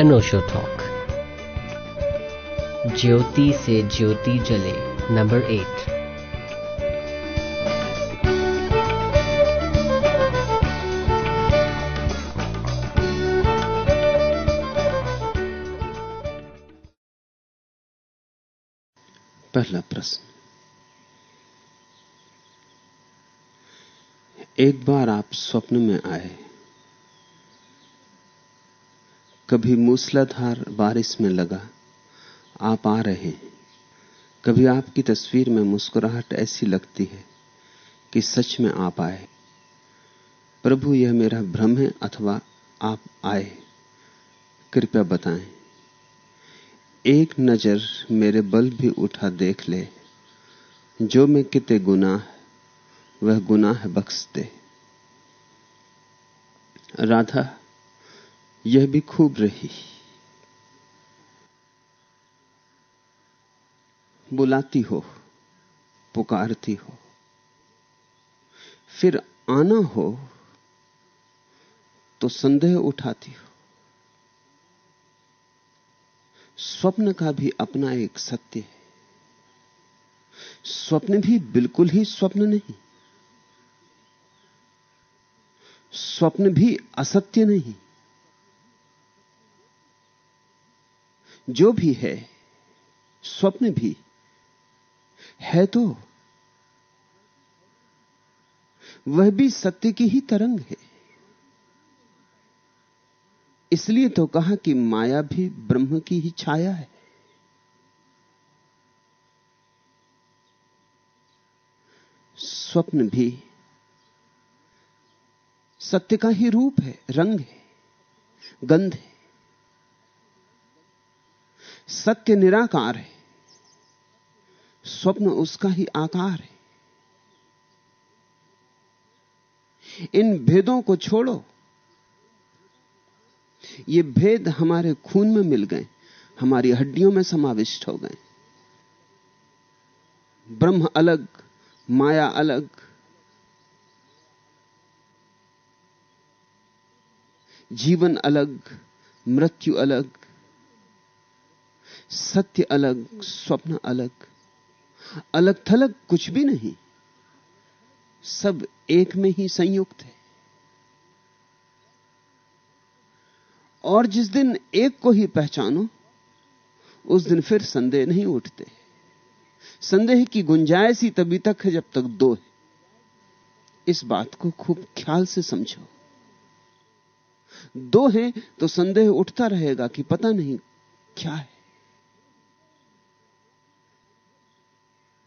अनोशो talk ज्योति से ज्योति जले number eight पहला प्रश्न। एक बार आप स्वप्न में आए कभी मूसलाधार बारिश में लगा, आप आ रहे हैं। कभी आपकी तस्वीर में मुस्कुराहट ऐसी लगती है कि सच में आप आए। प्रभु, यह मेरा भ्रम है अथवा आप आए? कृपया बताएँ। एक नज़र मेरे बल भी उठा देख ले। जो मैं किते गुनाह, वह गुनाह बख्श दे राधा यह भी खूब रही। बुलाती हो, पुकारती हो, फिर आना हो तो संदेह उठाती हो। स्वप्न का भी अपना एक सत्य है। स्वप्न भी बिल्कुल ही स्वप्न नहीं। स्वप्न भी असत्य नहीं। जो भी है, स्वप्न भी है तो वह भी सत्य की ही तरंग है। इसलिए तो कहा कि माया भी ब्रह्म की ही छाया है। स्वप्न भी सत्य का ही रूप है, रंग है, गंध है। सत्य निराकार है। स्वप्न उसका ही आकार है। इन भेदों को छोड़ो। ये भेद हमारे खून में मिल गए, हमारी हड्डियों में समाविष्ट हो गए। ब्रह्म अलग, माया अलग। जीवन अलग, मृत्यु अलग। सत्य अलग, स्वप्न अलग। अलग थलग कुछ भी नहीं। सब एक में ही संयुक्त है। और जिस दिन एक को ही पहचानो, उस दिन फिर संदेह नहीं उठते। संदेह की गुंजाइश ही तभी तक है जब तक दो है। इस बात को खूब ख्याल से समझो। दो है तो संदेह उठता रहेगा कि पता नहीं क्या है।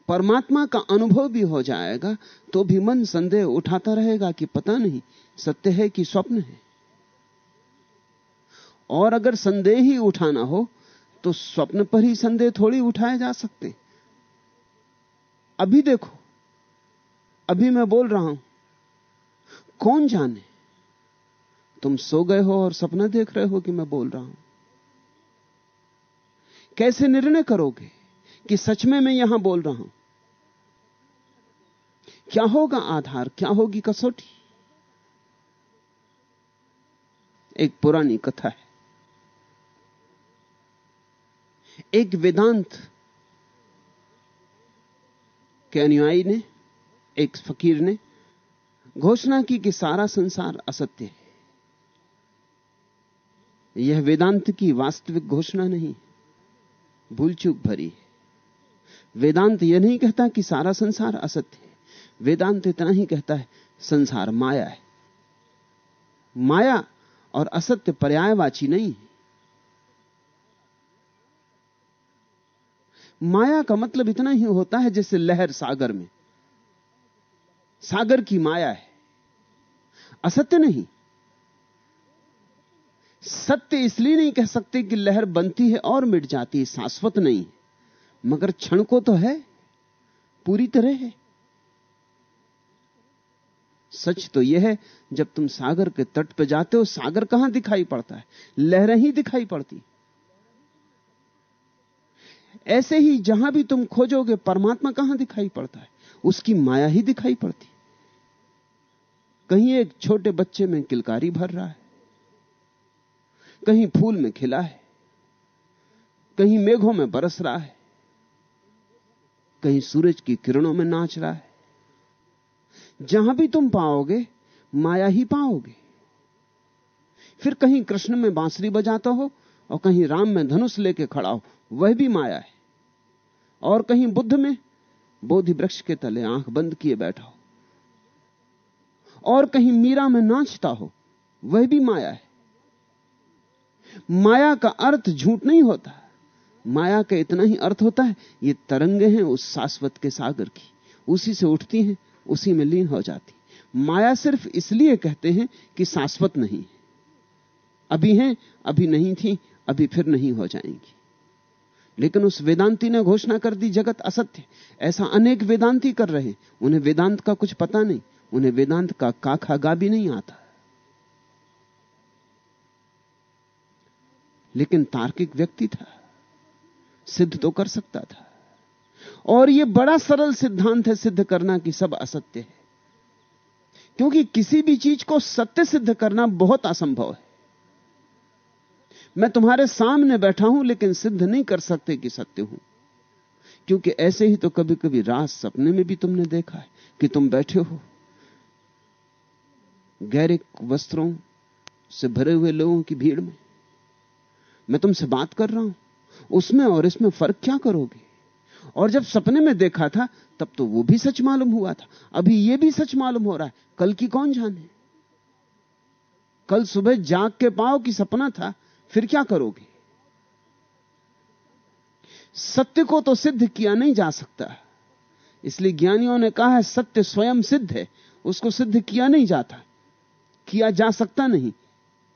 परमात्मा का अनुभव भी हो जाएगा तो भी मन संदेह उठाता रहेगा कि पता नहीं, सत्य है कि स्वप्न है। और अगर संदेह ही उठाना हो तो स्वप्न पर ही संदेह थोड़ी उठाए जा सकते। अभी देखो, अभी मैं बोल रहा हूँ, कौन जाने? तुम सो गए हो और सपना देख रहे हो कि मैं बोल रहा हूँ। कैसे निर्णय करोगे? कि सच में मैं यहाँ बोल रहा हूँ? क्या होगा आधार? क्या होगी कसौटी? एक पुरानी कथा है। एक वेदांत के अनुयायी ने, एक फकीर ने घोषणा की कि सारा संसार असत्य है। यह वेदांत की वास्तविक घोषणा नहीं भूल चूक भरी है। वेदांत यह नहीं कहता कि सारा संसार असत्य है। वेदांत इतना ही कहता है, संसार माया है। माया और असत्य पर्यायवाची नहीं है। माया का मतलब इतना ही होता है जैसे लहर सागर में। सागर की माया है। असत्य नहीं। सत्य इसलिए नहीं कह सकते कि लहर बनती है और मिट जाती है, शाश्वत नहीं मगर क्षण को तो है, पूरी तरह है। सच तो यह है, जब तुम सागर के तट पर जाते हो, सागर कहाँ दिखाई पड़ता है? लहरें ही दिखाई पड़ती। ऐसे ही जहाँ भी तुम खोजोगे, परमात्मा कहाँ दिखाई पड़ता है? उसकी माया ही दिखाई पड़ती। कहीं एक छोटे बच्चे में किलकारी भर रहा है, कहीं फूल में खिला है, कहीं मेघों में बरस रहा है कहीं सूरज की किरणों में नाच रहा है। जहाँ भी तुम पाओगे, माया ही पाओगे। फिर कहीं कृष्ण में बांसुरी बजाता हो और कहीं राम में धनुष लेके खड़ा हो, वह भी माया है। और कहीं बुद्ध में बोधि वृक्ष के तले आँख बंद किए बैठा हो। और कहीं मीरा में नाचता हो, वह भी माया है। माया का अर्थ झूठ नहीं होता। माया का इतना ही अर्थ होता है, ये तरंगे हैं उस शाश्वत के सागर की। उसी से उठती हैं, उसी में लीन हो जाती माया सिर्फ़ इसलिए कहते हैं कि शाश्वत नहीं अभी हैं, अभी नहीं थी, अभी फिर नहीं हो जाएँगी। लेकिन उस वेदांती ने घोषणा कर दी, जगत असत्य ऐसा अनेक वेदांती कर रहे उन्हें वेदांत का कुछ पता नहीं, उन्हें वेदांत का काखा गा भी नहीं आता। लेकिन तार्किक व्यक्ति था। सिद्ध तो कर सकता था। और यह बड़ा सरल सिद्धांत है सिद्ध करना कि सब असत्य है। क्योंकि किसी भी चीज़ को सत्य सिद्ध करना बहुत असंभव है। मैं तुम्हारे सामने बैठा हूँ, लेकिन सिद्ध नहीं कर सकते कि सत्य हूँ। क्योंकि ऐसे ही तो कभी कभी रात सपने में भी तुमने देखा है कि तुम बैठे हो। गैरिक वस्त्रों से भरे हुए लोगों की भीड़ में। मैं तुमसे बात कर रहा हूँ। उसमें और इसमें फ़र्क क्या करोगे? और जब सपने में देखा था, तब तो वो भी सच मालूम हुआ था। अभी ये भी सच मालूम हो रहा है। कल की कौन जाने कल सुबह जाग के पाओ कि सपना था, फिर क्या करोगे? सत्य को तो सिद्ध किया नहीं जा सकता। इसलिए ज्ञानियों ने कहा है, सत्य स्वयं सिद्ध है। उसको सिद्ध किया नहीं जाता। किया जा सकता नहीं।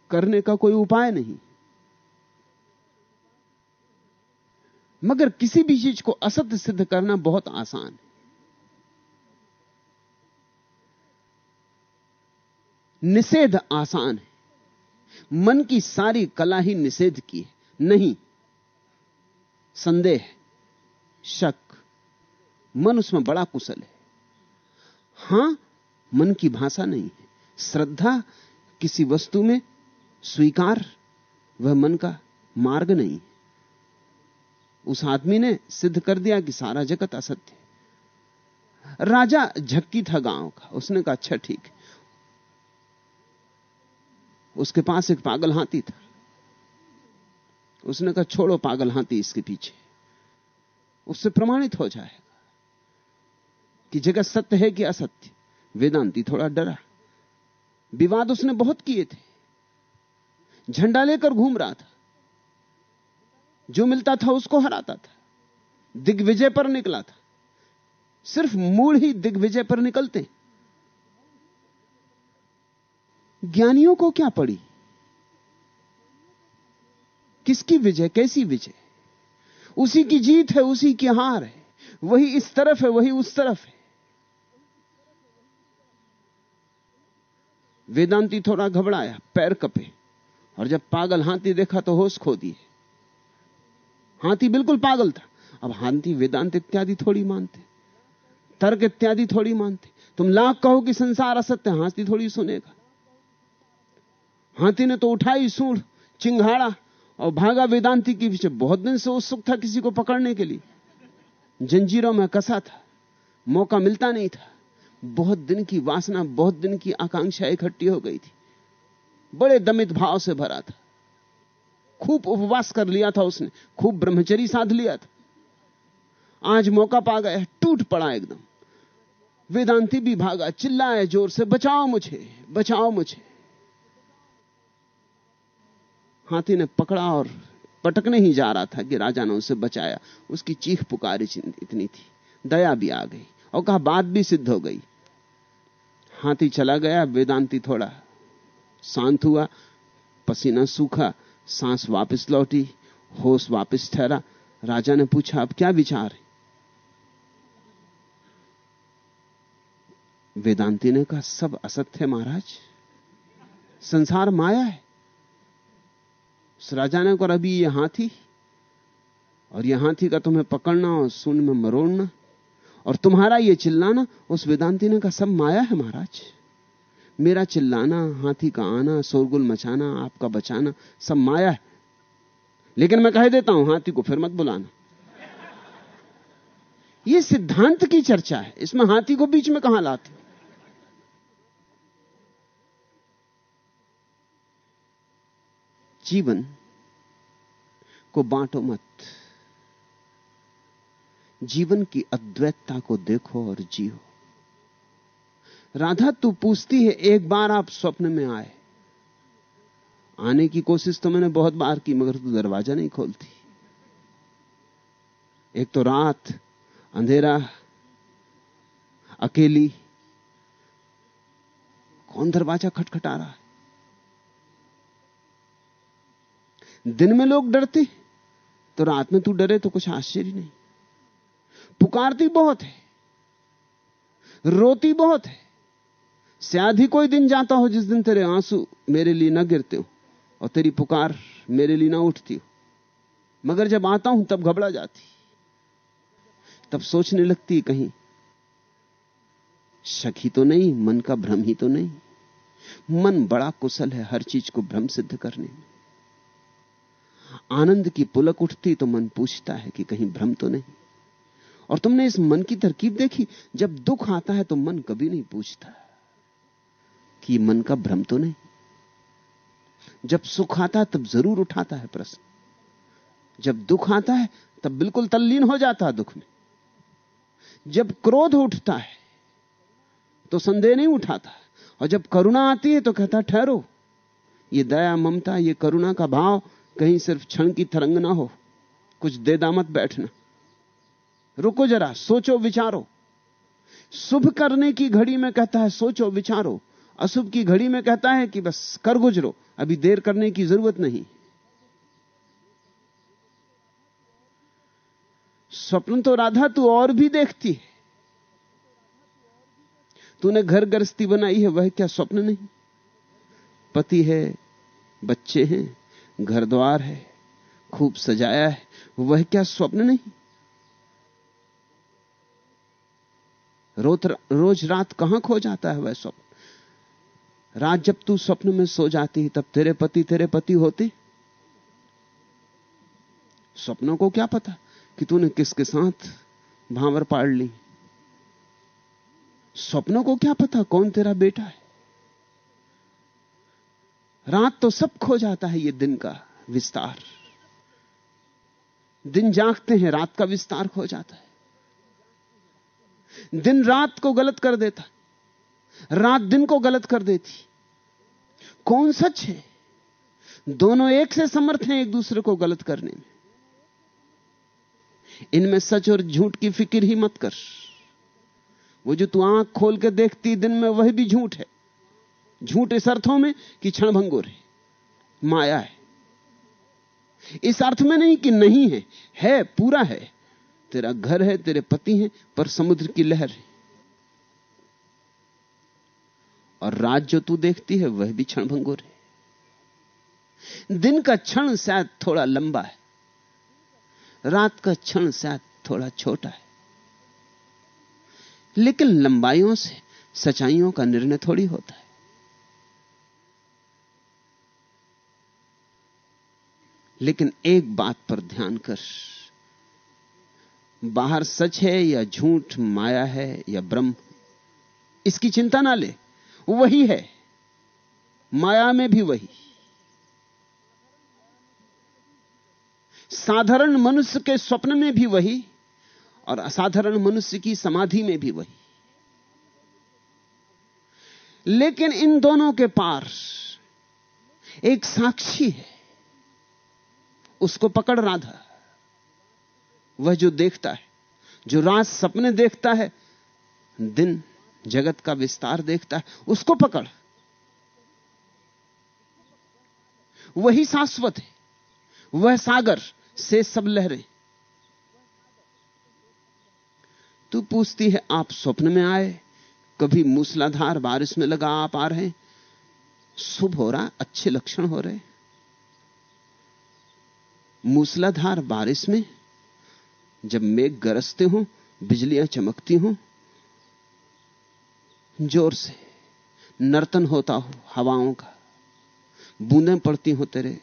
करने का कोई उपाय नहीं। मगर किसी भी चीज़ को असत्य सिद्ध करना बहुत आसान है। निषेध आसान है। मन की सारी कला ही निषेध की है। नहीं, संदेह, शक, मन उसमें बड़ा कुशल है। हाँ, मन की भाषा नहीं है। श्रद्धा किसी वस्तु में स्वीकार, वह मन का मार्ग नहीं उस आदमी ने सिद्ध कर दिया कि सारा जगत असत्य राजा झक्की था गाँव का। उसने कहा अच्छा ठीक उसके पास एक पागल हाथी था। उसने कहा, छोड़ो पागल हाथी इसके पीछे। उससे प्रमाणित हो जाएगा कि जगत सत्य है कि असत्य। वेदांती थोड़ा डरा। विवाद उसने बहुत किए थे। झंडा लेकर घूम रहा था। जो मिलता था उसको हराता था। दिग्विजय पर निकला था। सिर्फ़ मूल ही दिग्विजय पर निकलते। ज्ञानियों को क्या पड़ी? किसकी विजय, कैसी विजय? उसी की जीत है, उसी की हार है। वही इस तरफ़ है, वही उस तरफ़ है। वेदांती थोड़ा घबराया, पैर कपे और जब पागल हाथी देखा तो होश खो दिए। हाथी बिल्कुल पागल था। अब हाथी वेदांत इत्यादि थोड़ी मानते। तर्क इत्यादि थोड़ी मानते। तुम लाख कहो कि संसार असत्य हाथी थोड़ी सुनेगा। हाथी ने तो उठाई सूढ़, चिंगाड़ा और भागा वेदांति के पीछे। बहुत दिन से उत्सुक था किसी को पकड़ने के लिए। जंजीरों में कसा था। मौका मिलता नहीं था। बहुत दिन की वासना, बहुत दिन की आकांक्षा इकट्ठी हो गई थी। बड़े दमित भाव से भरा था। खूब उपवास कर लिया था उसने, खूब ब्रह्मचरी साध लिया था। आज मौका पा गया टूट पड़ा एकदम। वेदांती भी भागा, चिल्लाए ज़ोर से, बचाओ मुझे बचाओ मुझे। हाथी ने पकड़ा और पटकने ही जा रहा था कि राजा ने उसे बचाया। उसकी चीख पुकारी इतनी थी, दया भी आ गई और कहा, बात भी सिद्ध हो गई। हाथी चला गया, वेदांती थोड़ा शांत हुआ, पसीना सूखा सांस वापस लौटी, होश वापस ठहरा। राजा ने पूछा, अब क्या विचार है? वेदांती ने कहा, सब असत्य है महाराज। संसार माया है। उस राजा ने कहा अभी ये हाथी? और ये हाथी का तुम्हें पकड़ना और सुन में मरोड़ना और तुम्हारा ये चिल्लाना? उस वेदांति ने कहा, सब माया है महाराज। मेरा चिल्लाना, हाथी का आना, शोरगुल मचाना, आपका बचाना, सब माया है। लेकिन मैं कह देता हूँ, हाथी को फिर मत बुलाना। यह सिद्धांत की चर्चा है। इसमें हाथी को बीच में कहाँ लाते? जीवन को बांटो मत। जीवन की अद्वैतता को देखो और जियो। राधा, तू पूछती है, एक बार आप स्वप्न में आए। आने की कोशिश तो मैंने बहुत बार की, मगर तू दरवाज़ा नहीं खोलती। एक तो रात, अंधेरा, अकेली। कौन दरवाज़ा खटखटा रहा है? दिन में लोग डरते तो रात में तू डरे तो कुछ आश्चर्य नहीं। पुकारती बहुत है, रोती बहुत है शायद ही कोई दिन जाता हो जिस दिन तेरे आँसू मेरे लिए ना गिरते हो और तेरी पुकार मेरे लिए ना उठती हो। मगर जब आता हूँ तब घबरा जाती। तब सोचने लगती कहीं, शक ही तो नहीं, मन का भ्रम ही तो नहीं। मन बड़ा कुशल है हर चीज़ को भ्रम सिद्ध करने में। आनंद की पुलक उठती तो मन पूछता है कि कहीं भ्रम तो नहीं। और तुमने इस मन की तरकीब देखी? जब दुख आता है तो मन कभी नहीं पूछता। कि मन का भ्रम तो नहीं। जब सुख आता है, तब ज़रूर उठाता है प्रश्न। जब दुख आता है, तब बिल्कुल तल्लीन हो जाता है दुख में। जब क्रोध उठता है तो संदेह नहीं उठाता। और जब करुणा आती है तो कहता ठहरो। ये दया, ममता, ये करुणा का भाव कहीं सिर्फ़ क्षण की तरंग ना हो। कुछ दे दामत बैठना। रुको जरा, सोचो, विचारो। शुभ करने की घड़ी में कहता है, सोचो, विचारो। अशुभ की घड़ी में कहता है कि बस कर गुजरो, अभी देर करने की ज़रूरत नहीं। स्वप्न तो राधा, तू और भी देखती है। तूने घर गृहस्थी बनाई है, वह क्या स्वप्न नहीं? पति है, बच्चे हैं, घर द्वार है, खूब सजाया है, वह क्या स्वप्न नहीं? रोज रोज रात कहाँ खो जाता है वह स्वप्न? रात जब तू स्वप्न में सो जाती है, तब तेरे पति तेरे पति होते? स्वप्नों को क्या पता कि तूने किसके साथ भावर पाड़ ली? स्वप्नों को क्या पता कौन तेरा बेटा है? रात तो सब खो जाता है ये दिन का विस्तार। दिन जागते हैं, रात का विस्तार खो जाता है। दिन रात को गलत कर देता रात दिन को गलत कर देती कौन सच है? दोनों एक से समर्थ हैं एक दूसरे को गलत करने में। इनमें सच और झूठ की फ़िक्र ही मत कर। वो जो तू आँख खोल के देखती दिन में, वह भी झूठ है। झूठ इस अर्थों में कि क्षणभंगुर है, माया है। इस अर्थ में नहीं कि नहीं है है, पूरा है। तेरा घर है, तेरे पति हैं, पर समुद्र की लहर है। और रात जो तू देखती है, वह भी क्षण क्षणभंगुर है। दिन का क्षण शायद थोड़ा लंबा है, रात का क्षण शायद थोड़ा छोटा है। लेकिन लंबाइयों से सच्चाइयों का निर्णय थोड़ी होता है। लेकिन एक बात पर ध्यान कर, बाहर सच है या झूठ, माया है या ब्रह्म, इसकी चिंता ना ले। वही है। माया में भी वही। साधारण मनुष्य के स्वप्न में भी वही और असाधारण मनुष्य की समाधि में भी वही। लेकिन इन दोनों के पार एक साक्षी है। उसको पकड़ राधा। वह जो देखता है, जो रात सपने देखता है, दिन जगत का विस्तार देखता है, उसको पकड़। वही शाश्वत है, वह सागर से सब लहरें। तू पूछती है, आप स्वप्न में आए, कभी मूसलाधार बारिश में लगा आप आ रहे शुभ हो रहा अच्छे लक्षण हो रहे मूसलाधार बारिश में जब मेघ गरजते हो, बिजलियाँ चमकती हो ज़ोर से। नर्तन होता हो हवाओं का। बूंदें पड़ती हो तेरे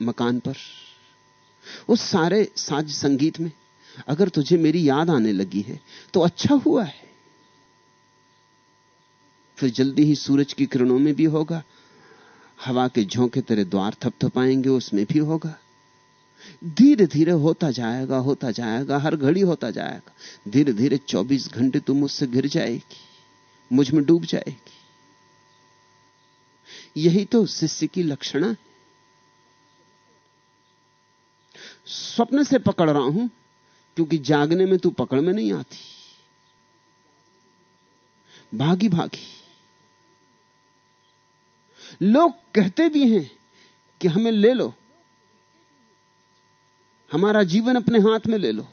मकान पर। उस सारे साज संगीत में अगर तुझे मेरी याद आने लगी है तो अच्छा हुआ है। फिर जल्दी ही सूरज की किरणों में भी होगा। हवा के झोंके तेरे द्वार थपथपाएँगे, उसमें भी होगा। धीरे धीरे होता जाएगा होता जाएगा, हर घड़ी होता जाएगा। धीरे धीरे 24 घंटे तू मुझसे घिर जाएगी, मुझमें डूब जाएगी। यही तो शिष्य की लक्षणा स्वप्न से पकड़ रहा हूँ, क्योंकि जागने में तू पकड़ में नहीं आती। भागी भागी। लोग कहते भी हैं कि हमें ले लो हमारा जीवन अपने हाथ में ले लो।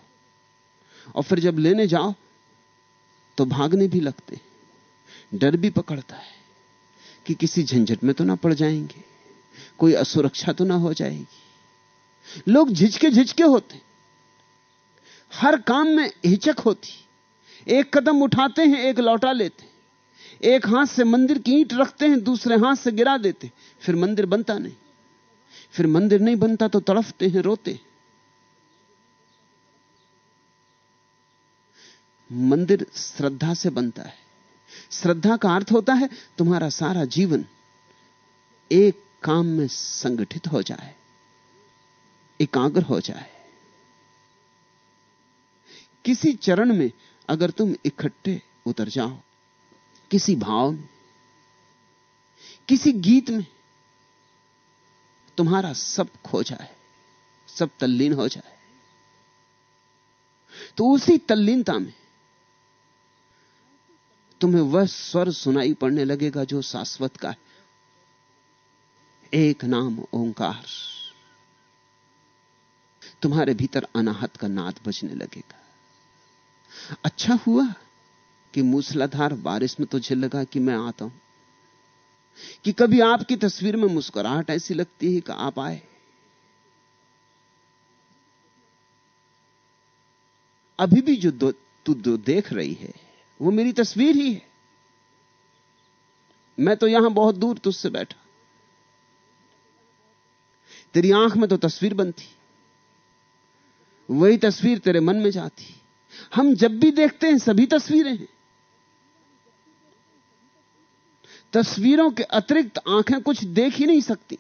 और फिर जब लेने जाओ तो भागने भी लगते। डर भी पकड़ता है कि किसी झंझट में तो ना पड़ जाएँगे, कोई असुरक्षा तो ना हो जाएगी। लोग झिझके झिझके होते। हर काम में हिचक होती। एक कदम उठाते हैं, एक लौटा लेते। एक हाथ से मंदिर की ईंट रखते हैं, दूसरे हाथ से गिरा देते। फिर मंदिर बनता नहीं। फिर मंदिर नहीं बनता तो तड़फते हैं, रोते हैं। मंदिर श्रद्धा से बनता है। श्रद्धा का अर्थ होता है, तुम्हारा सारा जीवन एक काम में संगठित हो जाए, एकाग्र हो जाए। किसी चरण में अगर तुम इकट्ठे उतर जाओ, किसी भाव में, किसी गीत में, तुम्हारा सब खो जाए, सब तल्लीन हो जाए। तो उसी तल्लीनता में तुम्हें वह स्वर सुनाई पड़ने लगेगा जो शाश्वत का है। एक नाम ओंकार। तुम्हारे भीतर अनाहत का नाद बजने लगेगा। अच्छा हुआ कि मूसलाधार बारिश में तुझे लगा कि मैं आता हूँ। कि कभी आपकी तस्वीर में मुस्कुराहट ऐसी लगती है कि आप आए। अभी भी जो तू देख रही है वो मेरी तस्वीर ही है। मैं तो यहाँ बहुत दूर तुझसे बैठा। तेरी आँख में तो तस्वीर बनती। वही तस्वीर तेरे मन में जाती। हम जब भी देखते हैं, सभी तस्वीरें हैं। तस्वीरों के अतिरिक्त आँखें कुछ देख ही नहीं सकती।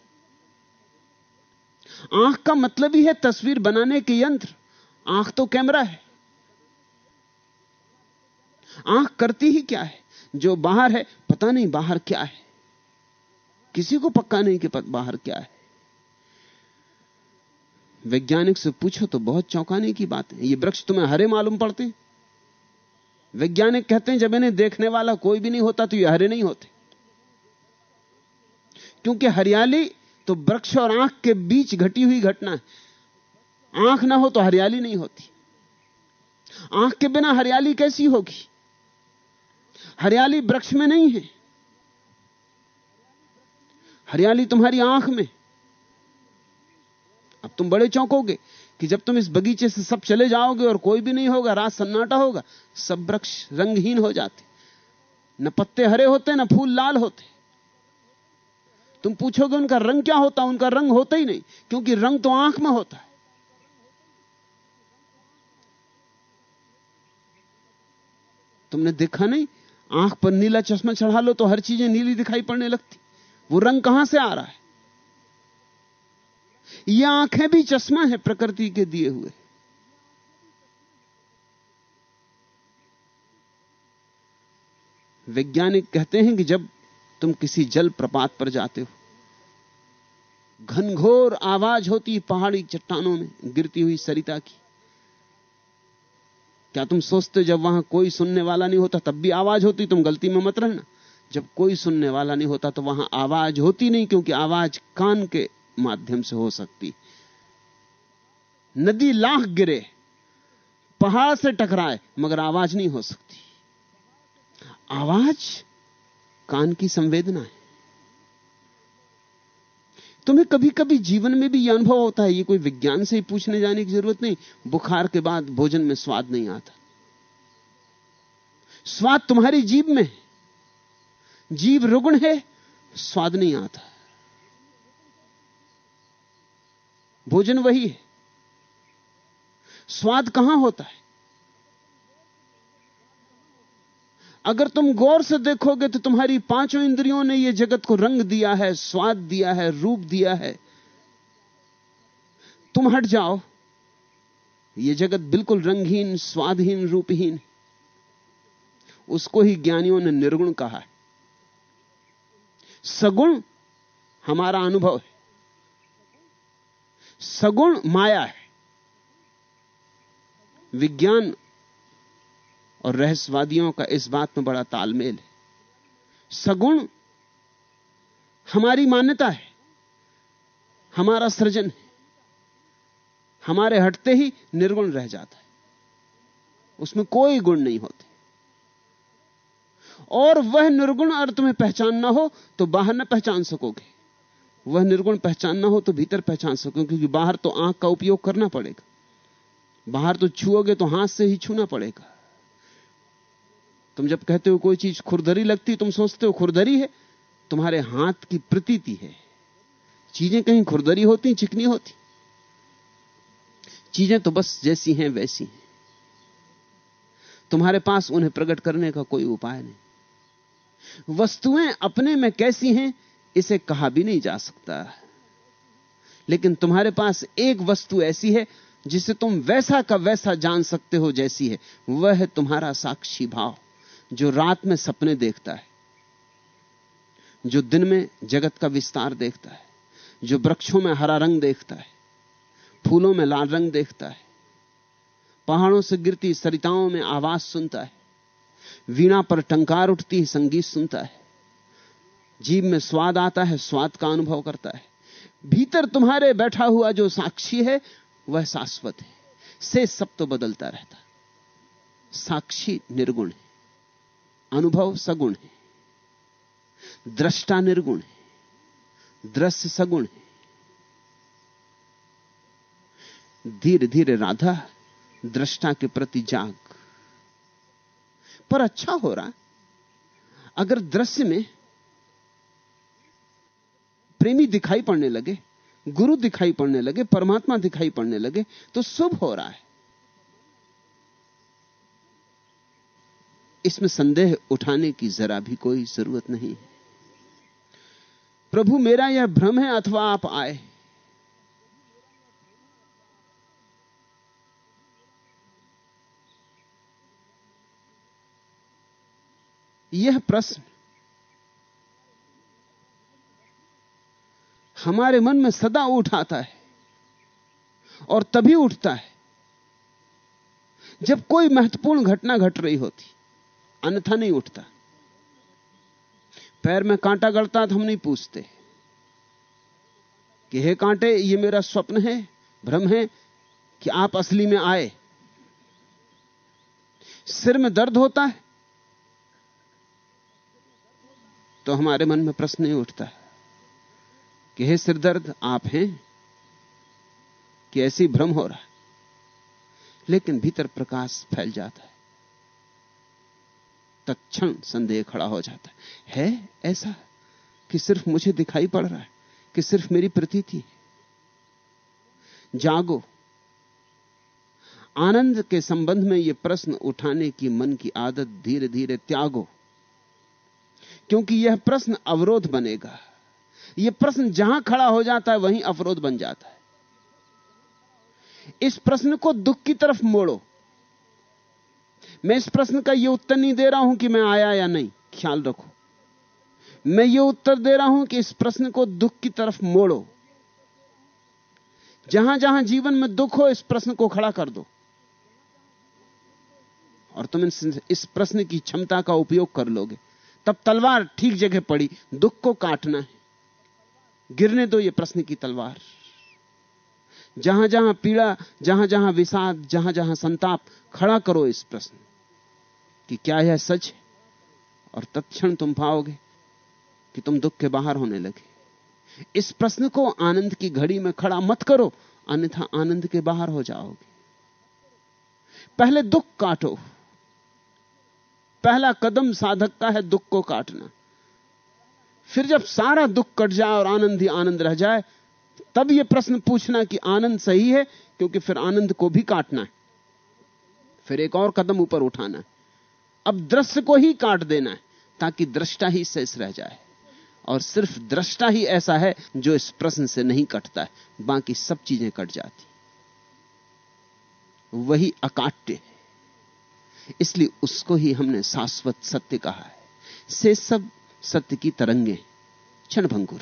आँख का मतलब ही है तस्वीर बनाने के यंत्र। आँख तो कैमरा है। आँख करती ही क्या है? जो बाहर है, पता नहीं बाहर क्या है। किसी को पक्का नहीं कि बाहर क्या है। वैज्ञानिक से पूछो तो बहुत चौंकाने की बात है। ये वृक्ष तुम्हें हरे मालूम पड़ते। वैज्ञानिक कहते हैं, जब इन्हें देखने वाला कोई भी नहीं होता तो ये हरे नहीं होते। क्योंकि हरियाली तो वृक्ष और आँख के बीच घटी हुई घटना है। आँख ना हो तो हरियाली नहीं होती। आँख के बिना हरियाली कैसी होगी? हरियाली वृक्ष में नहीं है। हरियाली तुम्हारी आँख में। अब तुम बड़े चौंकोगे कि जब तुम इस बगीचे से सब चले जाओगे और कोई भी नहीं होगा, रात सन्नाटा होगा, सब वृक्ष रंगहीन हो जाते। न पत्ते हरे होते, न फूल लाल होते। तुम पूछोगे उनका रंग क्या होता, उनका रंग होता ही नहीं, क्योंकि रंग तो आँख में होता है। तुमने देखा नहीं आँख पर नीला चश्मा चढ़ा लो तो हर चीज़ें नीली दिखाई पड़ने लगती। वो रंग कहाँ से आ रहा है? ये आँखें भी चश्मा है प्रकृति के दिए हुए। वैज्ञानिक कहते हैं कि जब तुम किसी जल प्रपात पर जाते हो, घनघोर आवाज़ होती पहाड़ी चट्टानों में, गिरती हुई सरिता की। क्या तुम सोचते जब वहाँ कोई सुनने वाला नहीं होता तब भी आवाज़ होती? तुम गलती में मत रहना। जब कोई सुनने वाला नहीं होता तो वहाँ आवाज़ होती नहीं, क्योंकि आवाज़ कान के माध्यम से हो सकती। नदी लाख गिरे, पहाड़ से टकराए, मगर आवाज़ नहीं हो सकती। आवाज़ कान की संवेदना है। तुम्हें कभी कभी जीवन में भी यह अनुभव होता है, ये कोई विज्ञान से ही पूछने जाने की ज़रूरत नहीं, बुखार के बाद भोजन में स्वाद नहीं आता। स्वाद तुम्हारी जीव में जीव रुग्ण है, स्वाद नहीं आता। भोजन वही है। स्वाद कहाँ होता है? अगर तुम गौर से देखोगे तो तुम्हारी पाँचों इंद्रियों ने यह जगत को रंग दिया है, स्वाद दिया है, रूप दिया है। तुम हट जाओ। यह जगत बिल्कुल रंगहीन, स्वादहीन, रूपहीन। उसको ही ज्ञानियों ने निर्गुण कहा है। सगुण हमारा अनुभव है। सगुण माया है। विज्ञान और रहस्यवादियों का इस बात में बड़ा तालमेल है। सगुण हमारी मान्यता है, हमारा सृजन है, हमारे हटते ही निर्गुण रह जाता है। उसमें कोई गुण नहीं होते। और वह निर्गुण अगर तुम्हें पहचानना हो तो बाहर न पहचान सकोगे। वह निर्गुण पहचानना हो तो भीतर पहचान सकोगे, क्योंकि बाहर तो आँख का उपयोग करना पड़ेगा। बाहर तो छुओगे तो हाथ से ही छूना पड़ेगा। तुम जब कहते हो कोई चीज़ खुरदरी लगती, तुम सोचते हो खुरदरी है, तुम्हारे हाथ की प्रतीति है। चीज़ें कहीं खुरदरी होती, चिकनी होती। चीज़ें तो बस जैसी हैं, वैसी हैं। तुम्हारे पास उन्हें प्रकट करने का कोई उपाय नहीं। वस्तुएँ अपने में कैसी हैं, इसे कहा भी नहीं जा सकता। लेकिन तुम्हारे पास एक वस्तु ऐसी है, जिसे तुम वैसा का वैसा जान सकते हो जैसी है। वह है तुम्हारा साक्षी भाव। जो रात में सपने देखता है, जो दिन में जगत का विस्तार देखता है, जो वृक्षों में हरा रंग देखता है, फूलों में लाल रंग देखता है, पहाड़ों से गिरती सरिताओं में आवाज़ सुनता है, वीणा पर टंकार उठती है, संगीत सुनता है जीव में स्वाद आता है, स्वाद का अनुभव करता है, भीतर तुम्हारे बैठा हुआ जो साक्षी है, वह शाश्वत है से सब तो बदलता रहता, साक्षी निर्गुण है। अनुभव सगुण है। दृष्टा निर्गुण है। दृश्य सगुण है। धीरे धीरे राधा दृष्टा के प्रति जाग। पर अच्छा हो रहा अगर दृश्य में प्रेमी दिखाई पड़ने लगे, गुरु दिखाई पड़ने लगे, परमात्मा दिखाई पड़ने लगे तो शुभ हो रहा है। इसमें संदेह उठाने की जरा भी कोई ज़रूरत नहीं प्रभु मेरा यह भ्रम है अथवा आप आए। यह प्रश्न हमारे मन में सदा उठाता है और तभी उठता है जब कोई महत्वपूर्ण घटना घट रही होती। अन्यथा नहीं उठता। पैर में कांटा गड़ता तो हम नहीं पूछते। कि हे कांटे, ये मेरा स्वप्न है, भ्रम है, कि आप असली में आए। सिर में दर्द होता है तो हमारे मन में प्रश्न नहीं उठता। है कि हे सिरदर्द, आप हैं, कि ऐसी भ्रम हो रहा है। लेकिन भीतर प्रकाश फैल जाता है। तत्क्षण संदेह खड़ा हो जाता है। है ऐसा कि सिर्फ़ मुझे दिखाई पड़ रहा है, कि सिर्फ़ मेरी प्रतीति जागो। आनंद के संबंध में यह प्रश्न उठाने की मन की आदत धीरे धीरे त्यागो। क्योंकि यह प्रश्न अवरोध बनेगा। यह प्रश्न जहाँ खड़ा हो जाता है, वहीं अवरोध बन जाता है। इस प्रश्न को दुख की तरफ़ मोड़ो। मैं इस प्रश्न का यह उत्तर नहीं दे रहा हूँ कि मैं आया या नहीं। ख्याल रखो। मैं ये उत्तर दे रहा हूँ कि इस प्रश्न को दुख की तरफ़ मोड़ो। जहाँ जहाँ जीवन में दुख हो, इस प्रश्न को खड़ा कर दो। और तुम इस प्रश्न की क्षमता का उपयोग कर लोगे। तब तलवार ठीक जगह पड़ी, दुख को काटना है। गिरने दो ये प्रश्न की तलवार। जहाँ जहाँ पीड़ा, जहाँ जहाँ विषाद, जहाँ जहाँ संताप, खड़ा करो इस प्रश्न। कि क्या यह सच है? और तत्क्षण तुम पाओगे कि तुम दुख के बाहर होने लगे। इस प्रश्न को आनंद की घड़ी में खड़ा मत करो, अन्यथा आनंद के बाहर हो जाओगे। पहले दुख काटो। पहला कदम साधक का है दुख को काटना। फिर जब सारा दुख कट जाए और आनंद ही आनंद रह जाए, तब यह प्रश्न पूछना कि आनंद सही है, क्योंकि फिर आनंद को भी काटना है। फिर एक और कदम ऊपर उठाना है। अब दृश्य को ही काट देना है, ताकि दृष्टा ही शेष रह जाए। और सिर्फ़ दृष्टा ही ऐसा है जो इस प्रश्न से नहीं कटता है, बाकी सब चीज़ें कट जाती वही अकाट्य है। इसलिए उसको ही हमने शाश्वत सत्य कहा है। से सब सत्य की तरंगे क्षण क्षणभंगुर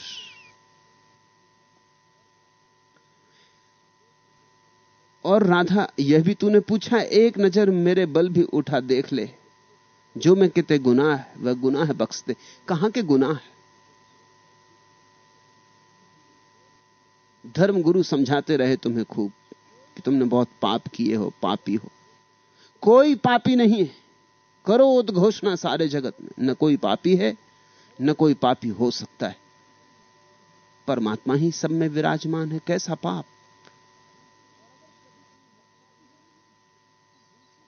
और राधा, यह भी तूने पूछा, एक नज़र मेरे बल भी उठा, देख ले। जो मैं किते गुनाह है, वह गुनाह बख्श दे कहाँ के गुनाह है? धर्म गुरु समझाते रहे तुम्हें खूब कि तुमने बहुत पाप किए हो, पापी हो। कोई पापी नहीं है। करो उद्घोषणा सारे जगत में। न कोई पापी है, न कोई पापी हो सकता है। परमात्मा ही सब में विराजमान है। कैसा पाप?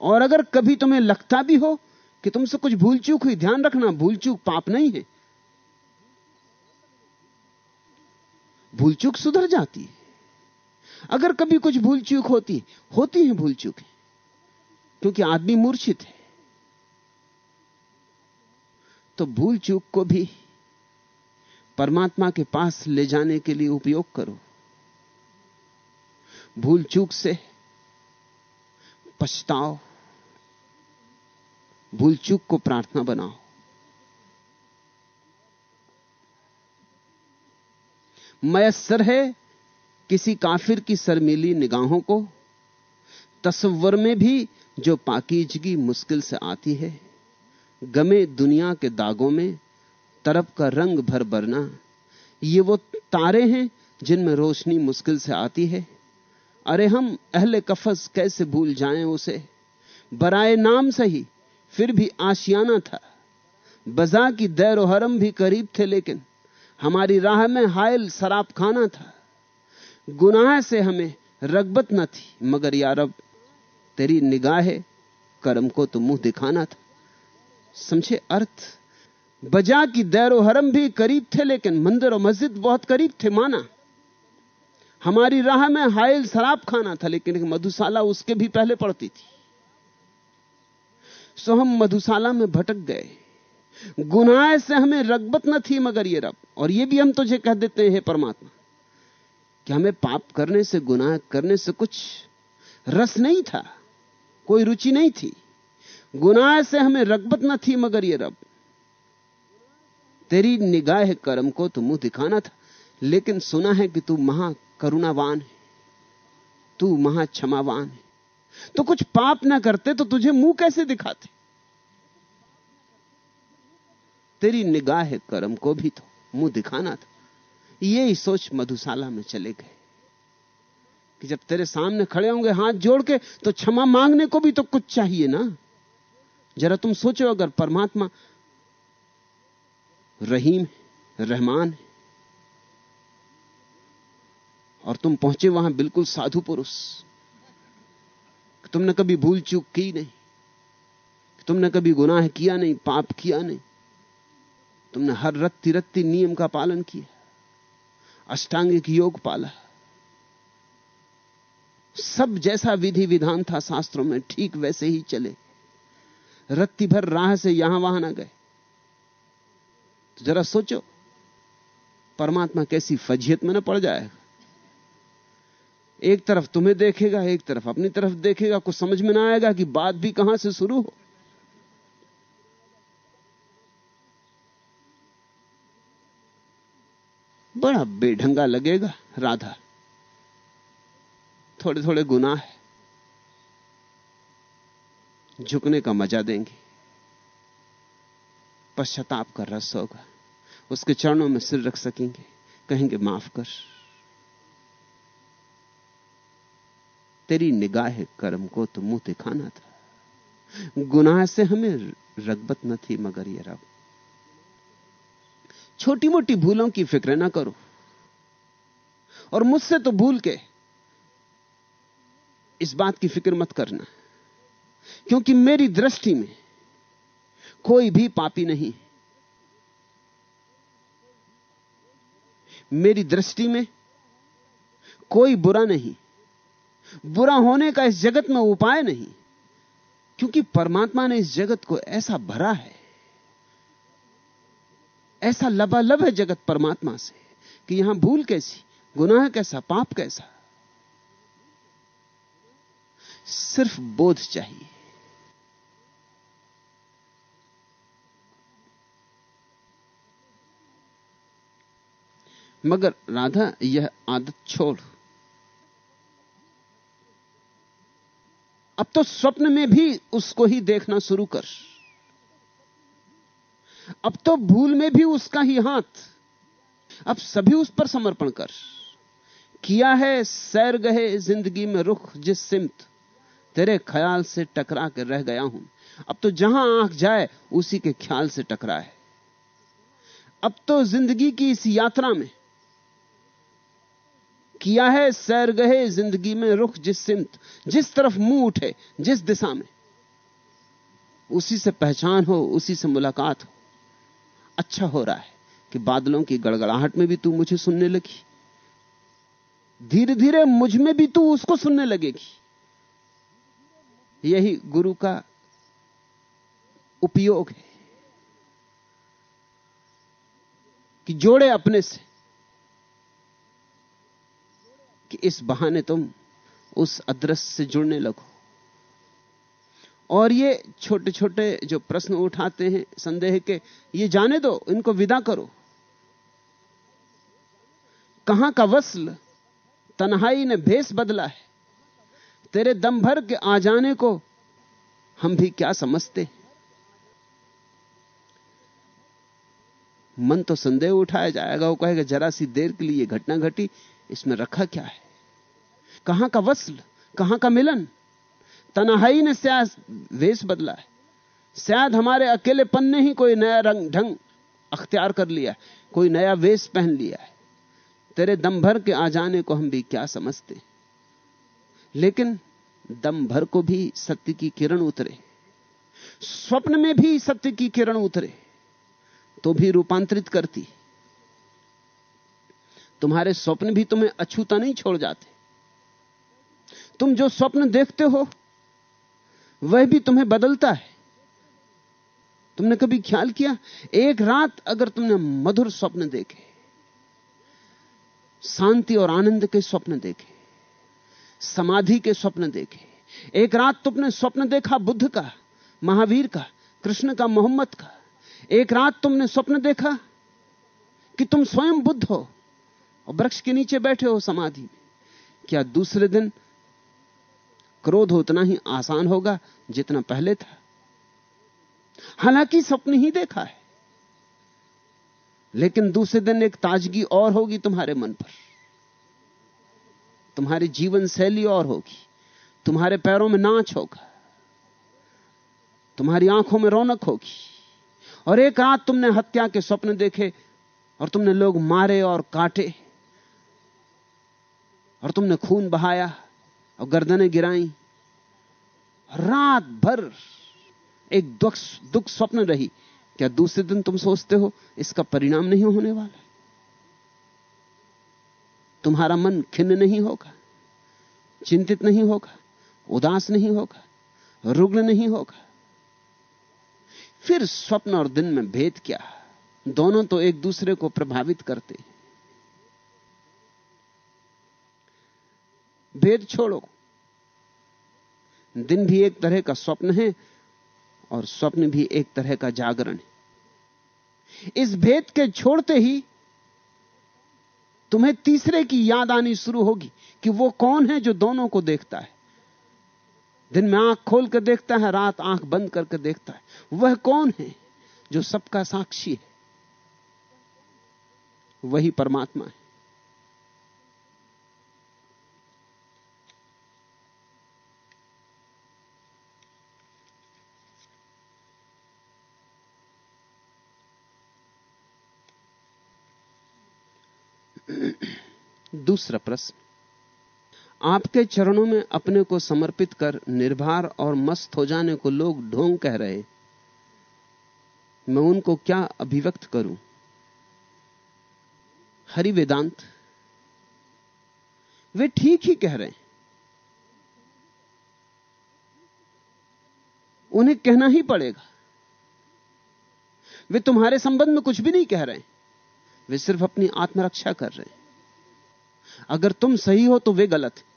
और अगर कभी तुम्हें लगता भी हो कि तुमसे कुछ भूल चूक हुई, ध्यान रखना भूल चूक पाप नहीं है। भूल चूक सुधर जाती है। अगर कभी कुछ भूल चूक होती होती है भूल चूक क्योंकि आदमी मूर्छित है। तो भूल चूक को भी परमात्मा के पास ले जाने के लिए उपयोग करो। भूल चूक से पछताओ। भूल चूक को प्रार्थना बनाओ। मयसर है किसी काफिर की शर्मीली निगाहों को तस्वर में भी जो पाकिजगी मुश्किल से आती है, गमे दुनिया के दागों में तरफ़ का रंग भर भरना, ये वो तारे हैं जिनमें रोशनी मुश्किल से आती है। अरे हम अहले कफस कैसे भूल जाएँ उसे? बराए नाम सही फिर भी आशियाना था। बजा की दैर हरम भी करीब थे, लेकिन हमारी राह में हायल शराब खाना था। गुनाह से हमें रगबत न थी, मगर यारब तेरी निगाह, कर्म को तो मुँह दिखाना था। समझे अर्थ? बजा की दैरो हरम भी करीब थे, लेकिन मंदिर और मस्जिद बहुत करीब थे, माना। हमारी राह में हायल शराब खाना था, लेकिन मधुशाला उसके भी पहले पड़ती थी। सो हम मधुशाला में भटक गए। गुनाह से हमें रगबत न थी मगर ये रब। और ये भी हम तुझे कह देते हैं परमात्मा, कि हमें पाप करने से, गुनाह करने से कुछ रस नहीं था, कोई रुचि नहीं थी। गुनाह से हमें रगबत न थी मगर ये रब। तेरी निगाह कर्म को तो मुँह दिखाना था, लेकिन सुना है कि तू महा करुणावान है। तू महा क्षमावान है। तो कुछ पाप ना करते तो तुझे मुँह कैसे दिखाते? तेरी निगाह कर्म को भी तो मुँह दिखाना था। यही सोच मधुशाला में चले गए। कि जब तेरे सामने खड़े होंगे हाथ जोड़ के तो क्षमा मांगने को भी तो कुछ चाहिए ना? जरा तुम सोचो अगर परमात्मा रहीम रहमान है, और तुम पहुँचे वहाँ बिल्कुल साधु पुरुष। तुमने कभी भूल चूक की नहीं? तुमने कभी गुनाह किया नहीं, पाप किया नहीं? तुमने हर रत्ती रत्ती नियम का पालन किया, अष्टांगिक योग पाला। सब जैसा विधि विधान था शास्त्रों में, ठीक वैसे ही चले। रत्ती भर राह से यहाँ वहाँ ना गए। तो जरा सोचो, परमात्मा कैसी फजियत में न पड़ जाएगा। एक तरफ़ तुम्हें देखेगा, एक तरफ़ अपनी तरफ़ देखेगा। कुछ समझ में ना आएगा कि बात भी कहाँ से शुरू हो। बड़ा बेढंगा लगेगा राधा। थोड़े थोड़े गुनाह है। झुकने का मज़ा देंगे। पश्चाताप का रस होगा। उसके चरणों में सिर रख सकेंगे। कहेंगे, माफ़ कर। तेरी निगाह कर्म को तो मुँह दिखाना था। गुनाह से हमें रगबत न थी, मगर ये रब छोटी मोटी भूलों की फ़िक्र ना करो, और मुझसे तो भूल के इस बात की फ़िक्र मत करना, क्योंकि मेरी दृष्टि में कोई भी पापी नहीं। मेरी दृष्टि में कोई बुरा नहीं। बुरा होने का इस जगत में उपाय नहीं, क्योंकि परमात्मा ने इस जगत को ऐसा भरा है, ऐसा लबालब है जगत परमात्मा से, कि यहाँ भूल कैसी, गुनाह कैसा, पाप कैसा। सिर्फ़ बोध चाहिए। मगर राधा, यह आदत छोड़। अब तो स्वप्न में भी उसको ही देखना शुरू कर। अब तो भूल में भी उसका ही हाथ। अब सभी उस पर समर्पण कर। किया है सैर गए ज़िंदगी में रुख जिस सिमत। तेरे ख्याल से टकरा कर रह गया हूँ। अब तो जहाँ आँख जाए, उसी के ख्याल से टकरा है अब तो ज़िंदगी की इस यात्रा में किया है, सैर गए ज़िंदगी में रुख जिस सिमत जिस तरफ़ मुँह उठे जिस दिशा में। उसी से पहचान हो, उसी से मुलाकात हो। अच्छा हो रहा है कि बादलों की गड़गड़ाहट में भी तू मुझे सुनने लगी। धीरे धीरे मुझमें भी तू उसको सुनने लगेगी। यही गुरु का उपयोग है कि जोड़े अपने से। कि इस बहाने तुम उस अदृश्य से जुड़ने लगो। और ये छोटे छोटे जो प्रश्न उठाते हैं, संदेह के, ये जाने दो, इनको विदा करो। कहाँ का वसल? तन्हाई ने भेस बदला है। तेरे दम भर के आ जाने को हम भी क्या समझते मन तो संदेह उठाया जाएगा, वो कहेगा, जरा सी देर के लिए घटना घटी इसमें रखा क्या है? कहाँ का वसल? कहाँ का मिलन? तनाहाई ने शायद वेश बदला है। शायद हमारे अकेलेपन ने ही कोई नया रंग ढंग अख्तियार कर लिया कोई नया वेश पहन लिया है। तेरे दम भर के आ जाने को हम भी क्या समझते? लेकिन दम भर को भी सत्य की किरण उतरे। स्वप्न में भी सत्य की किरण उतरे तो भी रूपांतरित करती। तुम्हारे स्वप्न भी तुम्हें अछूता नहीं छोड़ जाते। तुम जो स्वप्न देखते हो, वह भी तुम्हें बदलता है। तुमने कभी ख्याल किया, एक रात अगर तुमने मधुर स्वप्न देखे, शांति और आनंद के स्वप्न देखे, समाधि के स्वप्न देखे, एक रात तुमने स्वप्न देखा बुद्ध का, महावीर का, कृष्ण का, मोहम्मद का, एक रात तुमने स्वप्न देखा कि तुम स्वयं बुद्ध हो। और वृक्ष के नीचे बैठे हो समाधि। क्या दूसरे दिन क्रोध उतना ही आसान होगा जितना पहले था? हालाँकि स्वप्न ही देखा है। लेकिन दूसरे दिन एक ताजगी और होगी तुम्हारे मन पर। तुम्हारी जीवन शैली और होगी। तुम्हारे पैरों में नाच होगा। तुम्हारी आँखों में रौनक होगी। और एक रात तुमने हत्या के स्वप्न देखे और तुमने लोग मारे और काटे। और तुमने खून बहाया और गर्दनें गिराई। रात भर एक दुख दुख स्वप्न रही। क्या दूसरे दिन तुम सोचते हो इसका परिणाम नहीं होने वाला? तुम्हारा मन खिन्न नहीं होगा, चिंतित नहीं होगा, उदास नहीं होगा, रुग्ण नहीं होगा। फिर स्वप्न और दिन में भेद क्या? दोनों तो एक दूसरे को प्रभावित करते भेद छोड़ो। दिन भी एक तरह का स्वप्न है और स्वप्न भी एक तरह का जागरण है। इस भेद के छोड़ते ही तुम्हें तीसरे की याद आनी शुरू होगी कि वो कौन है जो दोनों को देखता है। दिन में आँख खोल कर देखता है, रात आँख बंद करके देखता है। वह कौन है जो सबका साक्षी है? वही परमात्मा है। दूसरा प्रश्न, आपके चरणों में अपने को समर्पित कर निर्भर और मस्त हो जाने को लोग ढोंग कह रहे मैं उनको क्या अभिव्यक्त करूँ? हरि वेदांत, वे ठीक ही कह रहे हैं। उन्हें कहना ही पड़ेगा। वे तुम्हारे संबंध में कुछ भी नहीं कह रहे वे सिर्फ़ अपनी आत्मरक्षा कर रहे हैं। अगर तुम सही हो तो वे गलत। है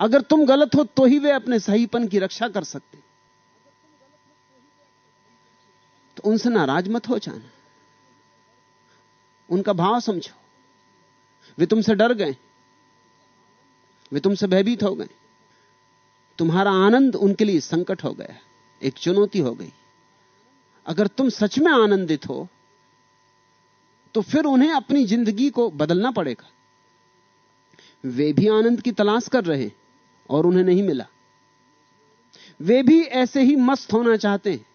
अगर तुम गलत हो तो ही वे अपने सहीपन की रक्षा कर सकते। तो उनसे नाराज़ मत हो जाना। उनका भाव समझो। वे तुमसे डर गए। वे तुमसे भयभीत हो गए। तुम्हारा आनंद उनके लिए संकट हो गया। एक चुनौती हो गई। अगर तुम सच में आनंदित हो तो फिर उन्हें अपनी ज़िंदगी को बदलना पड़ेगा। वे भी आनंद की तलाश कर रहे और उन्हें नहीं मिला। वे भी ऐसे ही मस्त होना चाहते हैं।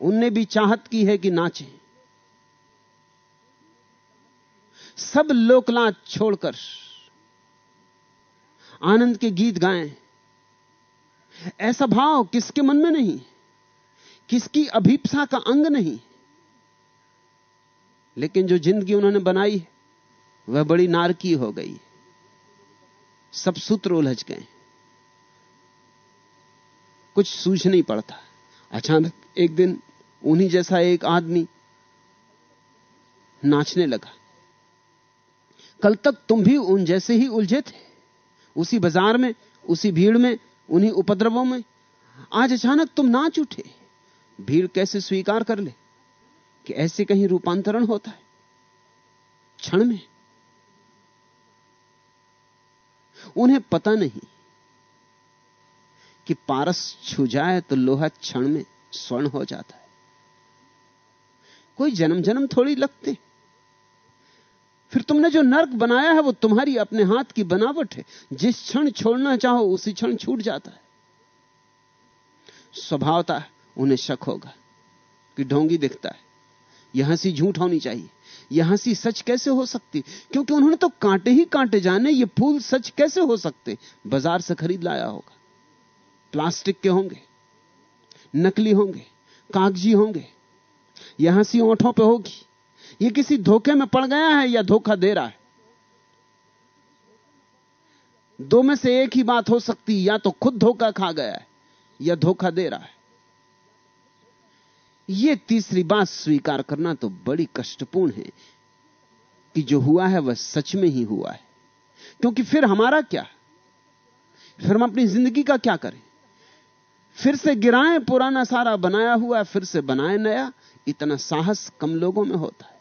उनने भी चाहत की है कि नाचें। सब लोकलाच छोड़कर आनंद के गीत गाएँ। ऐसा भाव किसके मन में नहीं? किसकी अभीपसा का अंग नहीं? लेकिन जो ज़िंदगी उन्होंने बनाई है, वह बड़ी नारकी हो गई सब सूत्र उलझ गए। कुछ सूझ नहीं पड़ता। अचानक एक दिन उन्हीं जैसा एक आदमी नाचने लगा। कल तक तुम भी उन जैसे ही उलझे थे। उसी बाज़ार में, उसी भीड़ में, उन्हीं उपद्रवों में। आज अचानक तुम नाच उठे। भीड़ कैसे स्वीकार कर ले? कि ऐसे कहीं रूपांतरण होता है? क्षण में। उन्हें पता नहीं कि पारस छू जाए तो लोहा क्षण में स्वर्ण हो जाता है। कोई जन्म जन्म थोड़ी लगते फिर तुमने जो नर्क बनाया है वो तुम्हारी अपने हाथ की बनावट है। जिस क्षण छोड़ना चाहो उसी क्षण छूट जाता है। स्वभावता उन्हें शक होगा कि ढोंगी दिखता है। यहाँ से झूठ होनी चाहिए। यहाँ से सच कैसे हो सकती? क्योंकि उन्होंने तो कांटे ही कांटे जाने, ये फूल सच कैसे हो सकते? बाज़ार से खरीद लाया होगा। प्लास्टिक के होंगे, नकली होंगे, कागज़ी होंगे। यहाँ सी ओंठों पे होगी। ये किसी धोखे में पड़ गया है या धोखा दे रहा है? दो में से एक ही बात हो सकती, या तो खुद धोखा खा गया है या धोखा दे रहा है। यह तीसरी बात स्वीकार करना तो बड़ी कष्टपूर्ण है कि जो हुआ है वह सच में ही हुआ है। क्योंकि फिर हमारा क्या? फिर हम अपनी ज़िंदगी का क्या करें? फिर से गिराएँ, पुराना सारा बनाया हुआ फिर से बनाए नया, इतना साहस कम लोगों में होता है।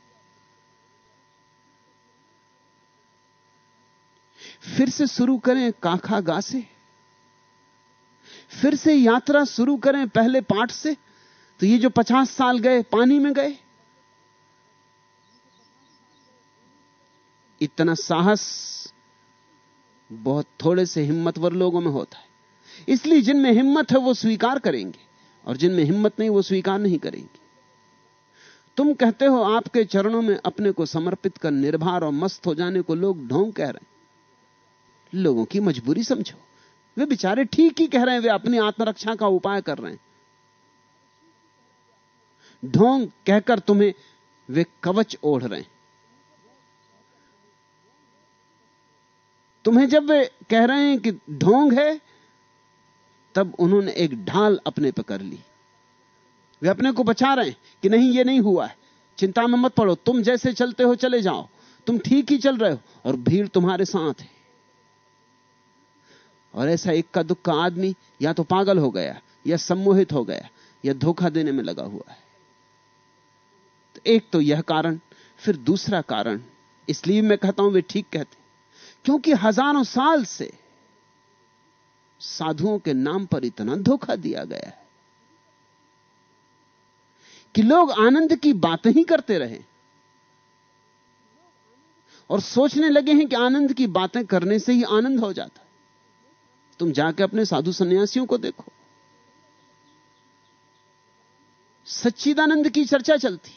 फिर से शुरू करें काखा गा से फिर से यात्रा शुरू करें पहले पाठ से। तो ये जो पचास साल गए, पानी में गए। इतना साहस बहुत थोड़े से हिम्मतवर लोगों में होता है। इसलिए जिनमें हिम्मत है, वो स्वीकार करेंगे, और जिनमें हिम्मत नहीं, वो स्वीकार नहीं करेंगे। तुम कहते हो, आपके चरणों में अपने को समर्पित कर निर्भर और मस्त हो जाने को लोग ढोंग कह रहे हैं। लोगों की मजबूरी समझो। वे बेचारे ठीक ही कह रहे हैं, वे अपनी आत्मरक्षा का उपाय कर रहे हैं। ढोंग कहकर तुम्हें वे कवच ओढ़ रहे हैं। तुम्हें जब वे कह रहे हैं कि ढोंग है, तब उन्होंने एक ढाल अपने पर कर ली। वे अपने को बचा रहे हैं कि नहीं, ये नहीं हुआ है। चिंता में मत पड़ो, तुम जैसे चलते हो चले जाओ। तुम ठीक ही चल रहे हो और भीड़ तुम्हारे साथ है। और ऐसा इक्का दुक्का आदमी या तो पागल हो गया, या सम्मोहित हो गया, या धोखा देने में लगा हुआ है। एक तो यह कारण, फिर दूसरा कारण। इसलिए मैं कहता हूँ वे ठीक कहते क्योंकि हज़ारों साल से साधुओं के नाम पर इतना धोखा दिया गया है कि लोग आनंद की बातें ही करते रहे और सोचने लगे हैं कि आनंद की बातें करने से ही आनंद हो जाता है। तुम जाके अपने साधु सन्यासियों को देखो। सच्चिदानंद की चर्चा चलती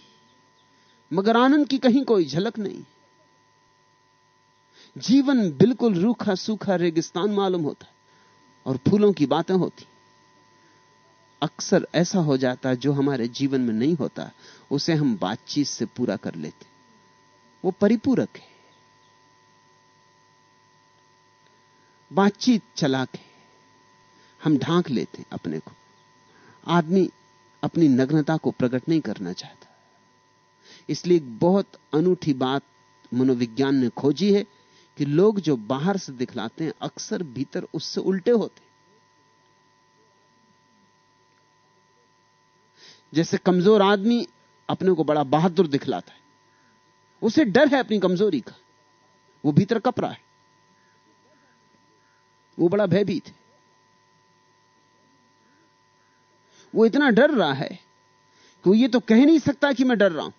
मगर आनंद की कहीं कोई झलक नहीं। जीवन बिल्कुल रूखा सूखा रेगिस्तान मालूम होता है और फूलों की बातें होती। अक्सर ऐसा हो जाता जो हमारे जीवन में नहीं होता, उसे हम बातचीत से पूरा कर लेते। वो परिपूरक है। बातचीत चला के हम ढांक लेते अपने को। आदमी अपनी नग्नता को प्रकट नहीं करना चाहता। इसलिए बहुत अनूठी बात मनोविज्ञान ने खोजी है कि लोग जो बाहर से दिखलाते हैं, अक्सर भीतर उससे उल्टे होते जैसे कमज़ोर आदमी अपने को बड़ा बहादुर दिखलाता है। उसे डर है अपनी कमज़ोरी का। वो भीतर कपड़ा है। वो बड़ा भयभीत है। वो इतना डर रहा है कि वो ये तो कह नहीं सकता कि मैं डर रहा हूँ।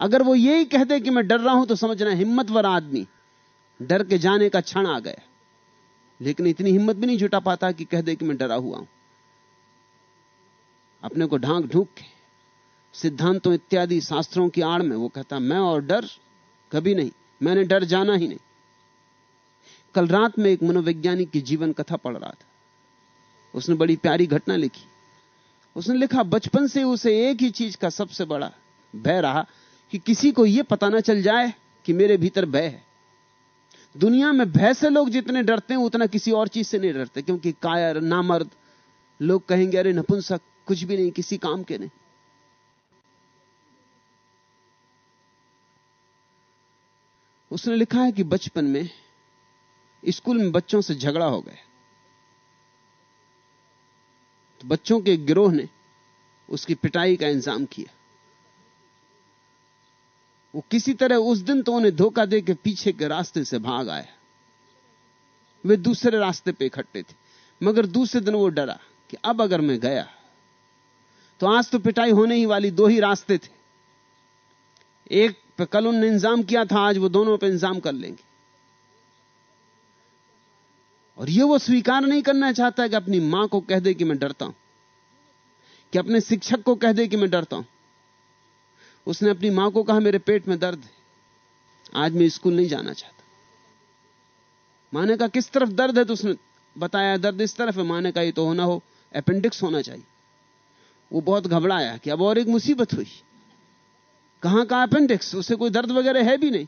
अगर वो यही कह दे कि मैं डर रहा हूँ तो समझना हिम्मतवर आदमी। डर के जाने का क्षण आ गया। लेकिन इतनी हिम्मत भी नहीं जुटा पाता कि कह दे कि मैं डरा हुआ हूँ। अपने को ढांक ढूंक के, सिद्धांतों इत्यादि शास्त्रों की आड़ में वो कहता, मैं और डर कभी नहीं। मैंने डर जाना ही नहीं। कल रात में एक मनोवैज्ञानिक की जीवन कथा पढ़ रहा था। उसने बड़ी प्यारी घटना लिखी। उसने लिखा, बचपन से उसे एक ही चीज़ का सबसे बड़ा भय रहा कि किसी को यह पता ना चल जाए कि मेरे भीतर भय है। दुनिया में भय से लोग जितने डरते हैं, उतना किसी और चीज़ से नहीं डरते, क्योंकि कायर नामर्द लोग कहेंगे, अरे, नपुंसक, कुछ भी नहीं, किसी काम के नहीं। उसने लिखा है कि बचपन में स्कूल में बच्चों से झगड़ा हो गया। तो बच्चों के गिरोह ने उसकी पिटाई का इंतज़ाम किया। वो किसी तरह उस दिन तो उन्हें धोखा दे के पीछे के रास्ते से भाग आया वे दूसरे रास्ते पे इकट्ठे थे, मगर दूसरे दिन वो डरा कि अब अगर मैं गया तो आज तो पिटाई होने ही वाली दो ही रास्ते थे। एक पे कल उन्होंने इंजाम किया था, आज वो दोनों पे इंजाम कर लेंगे। और ये वो स्वीकार नहीं करना चाहता कि अपनी माँ को कह दे कि मैं डरता हूँ, कि अपने शिक्षक को कह दे कि मैं डरता हूँ। उसने अपनी माँ को कहा, मेरे पेट में दर्द है। आज मैं स्कूल नहीं जाना चाहता। माँ ने कहा, किस तरफ़ दर्द है? तो उसने बताया, दर्द इस तरफ़ है। माँ ने कहा, ये तो होना हो अपेंडिक्स होना चाहिए। वो बहुत घबराया कि अब और एक मुसीबत हुई। कहाँ का अपेंडिक्स उसे कोई दर्द वगैरह है भी नहीं।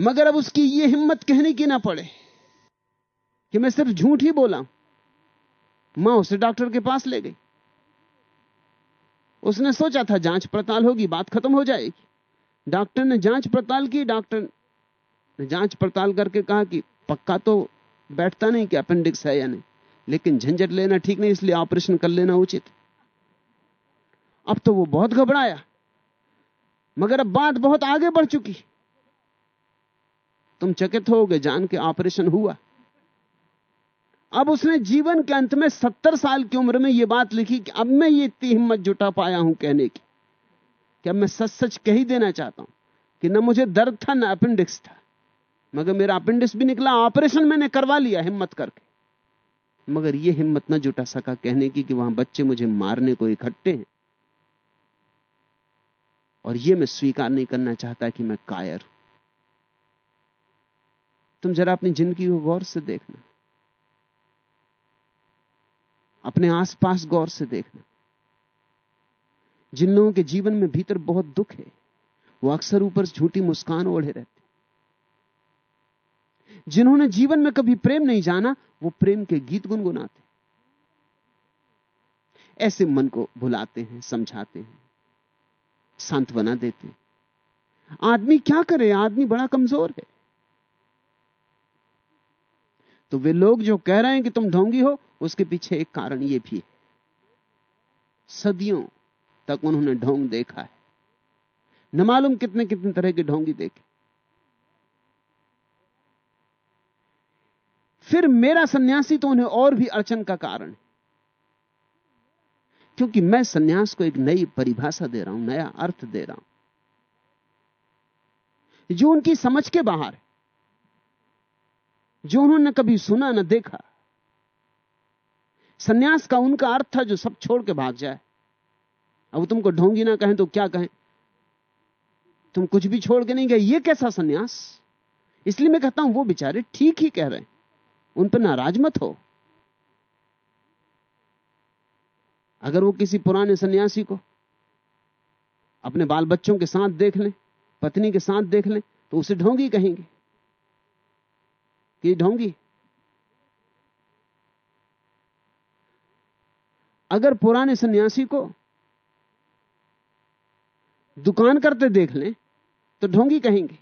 मगर अब उसकी ये हिम्मत कहने की ना पड़े कि मैं सिर्फ़ झूठ ही बोला। माँ उसे डॉक्टर के पास ले गई। उसने सोचा था जाँच पड़ताल होगी, बात खत्म हो जाएगी। डॉक्टर ने जाँच पड़ताल की, डॉक्टर ने जाँच पड़ताल करके कहा कि पक्का तो बैठता नहीं कि अपेंडिक्स है या नहीं, लेकिन झंझट लेना ठीक नहीं, इसलिए ऑपरेशन कर लेना उचित। अब तो वो बहुत घबराया, मगर अब बात बहुत आगे बढ़ चुकी। तुम चकित हो गए जान के ऑपरेशन हुआ। अब उसने जीवन के अंत में सत्तर साल की उम्र में यह बात लिखी कि अब मैं ये इतनी हिम्मत जुटा पाया हूँ कहने की। कि अब मैं सच सच कह ही देना चाहता हूँ कि न मुझे दर्द था, न अपेंडिक्स था। मगर मेरा अपेंडिक्स भी निकला ऑपरेशन मैंने करवा लिया हिम्मत करके। मगर यह हिम्मत ना जुटा सका कहने की कि वहाँ बच्चे मुझे मारने को इकट्ठे हैं। और यह मैं स्वीकार नहीं करना चाहता कि मैं कायर हूँ। तुम जरा अपनी ज़िंदगी को गौर से देखना। अपने आसपास गौर से देखना। जिन लोगों के जीवन में भीतर बहुत दुख है, वो अक्सर ऊपर झूठी मुस्कान ओढ़े रहते जिन्होंने जीवन में कभी प्रेम नहीं जाना, वो प्रेम के गीत गुनगुनाते ऐसे मन को भुलाते हैं, समझाते हैं, सांत्वना देते हैं। आदमी क्या करे? आदमी बड़ा कमज़ोर है। तो वे लोग जो कह रहे हैं कि तुम ढोंगी हो, उसके पीछे एक कारण यह भी है। सदियों तक उन्होंने ढोंग देखा है। न मालूम कितने कितने तरह के ढोंगी देखे। फिर मेरा सन्यासी तो उन्हें और भी अड़चन का कारण है। क्योंकि मैं सन्यास को एक नई परिभाषा दे रहा हूँ, नया अर्थ दे रहा हूँ। जो उनकी समझ के बाहर है। जो उन्होंने कभी सुना न देखा। सन्यास का उनका अर्थ था जो सब छोड़ के भाग जाए। अब तुमको ढोंगी ना कहें तो क्या कहें? तुम कुछ भी छोड़ के नहीं गए, ये कैसा सन्यास? इसलिए मैं कहता हूँ, वो बेचारे ठीक ही कह रहे हैं। उन पर नाराज़ मत हो। अगर वो किसी पुराने सन्यासी को अपने बाल बच्चों के साथ देख लें, पत्नी के साथ देख लें तो उसे ढोंगी कहेंगे। कि ढोंगी अगर पुराने सन्यासी को दुकान करते देख लें तो ढोंगी कहेंगे,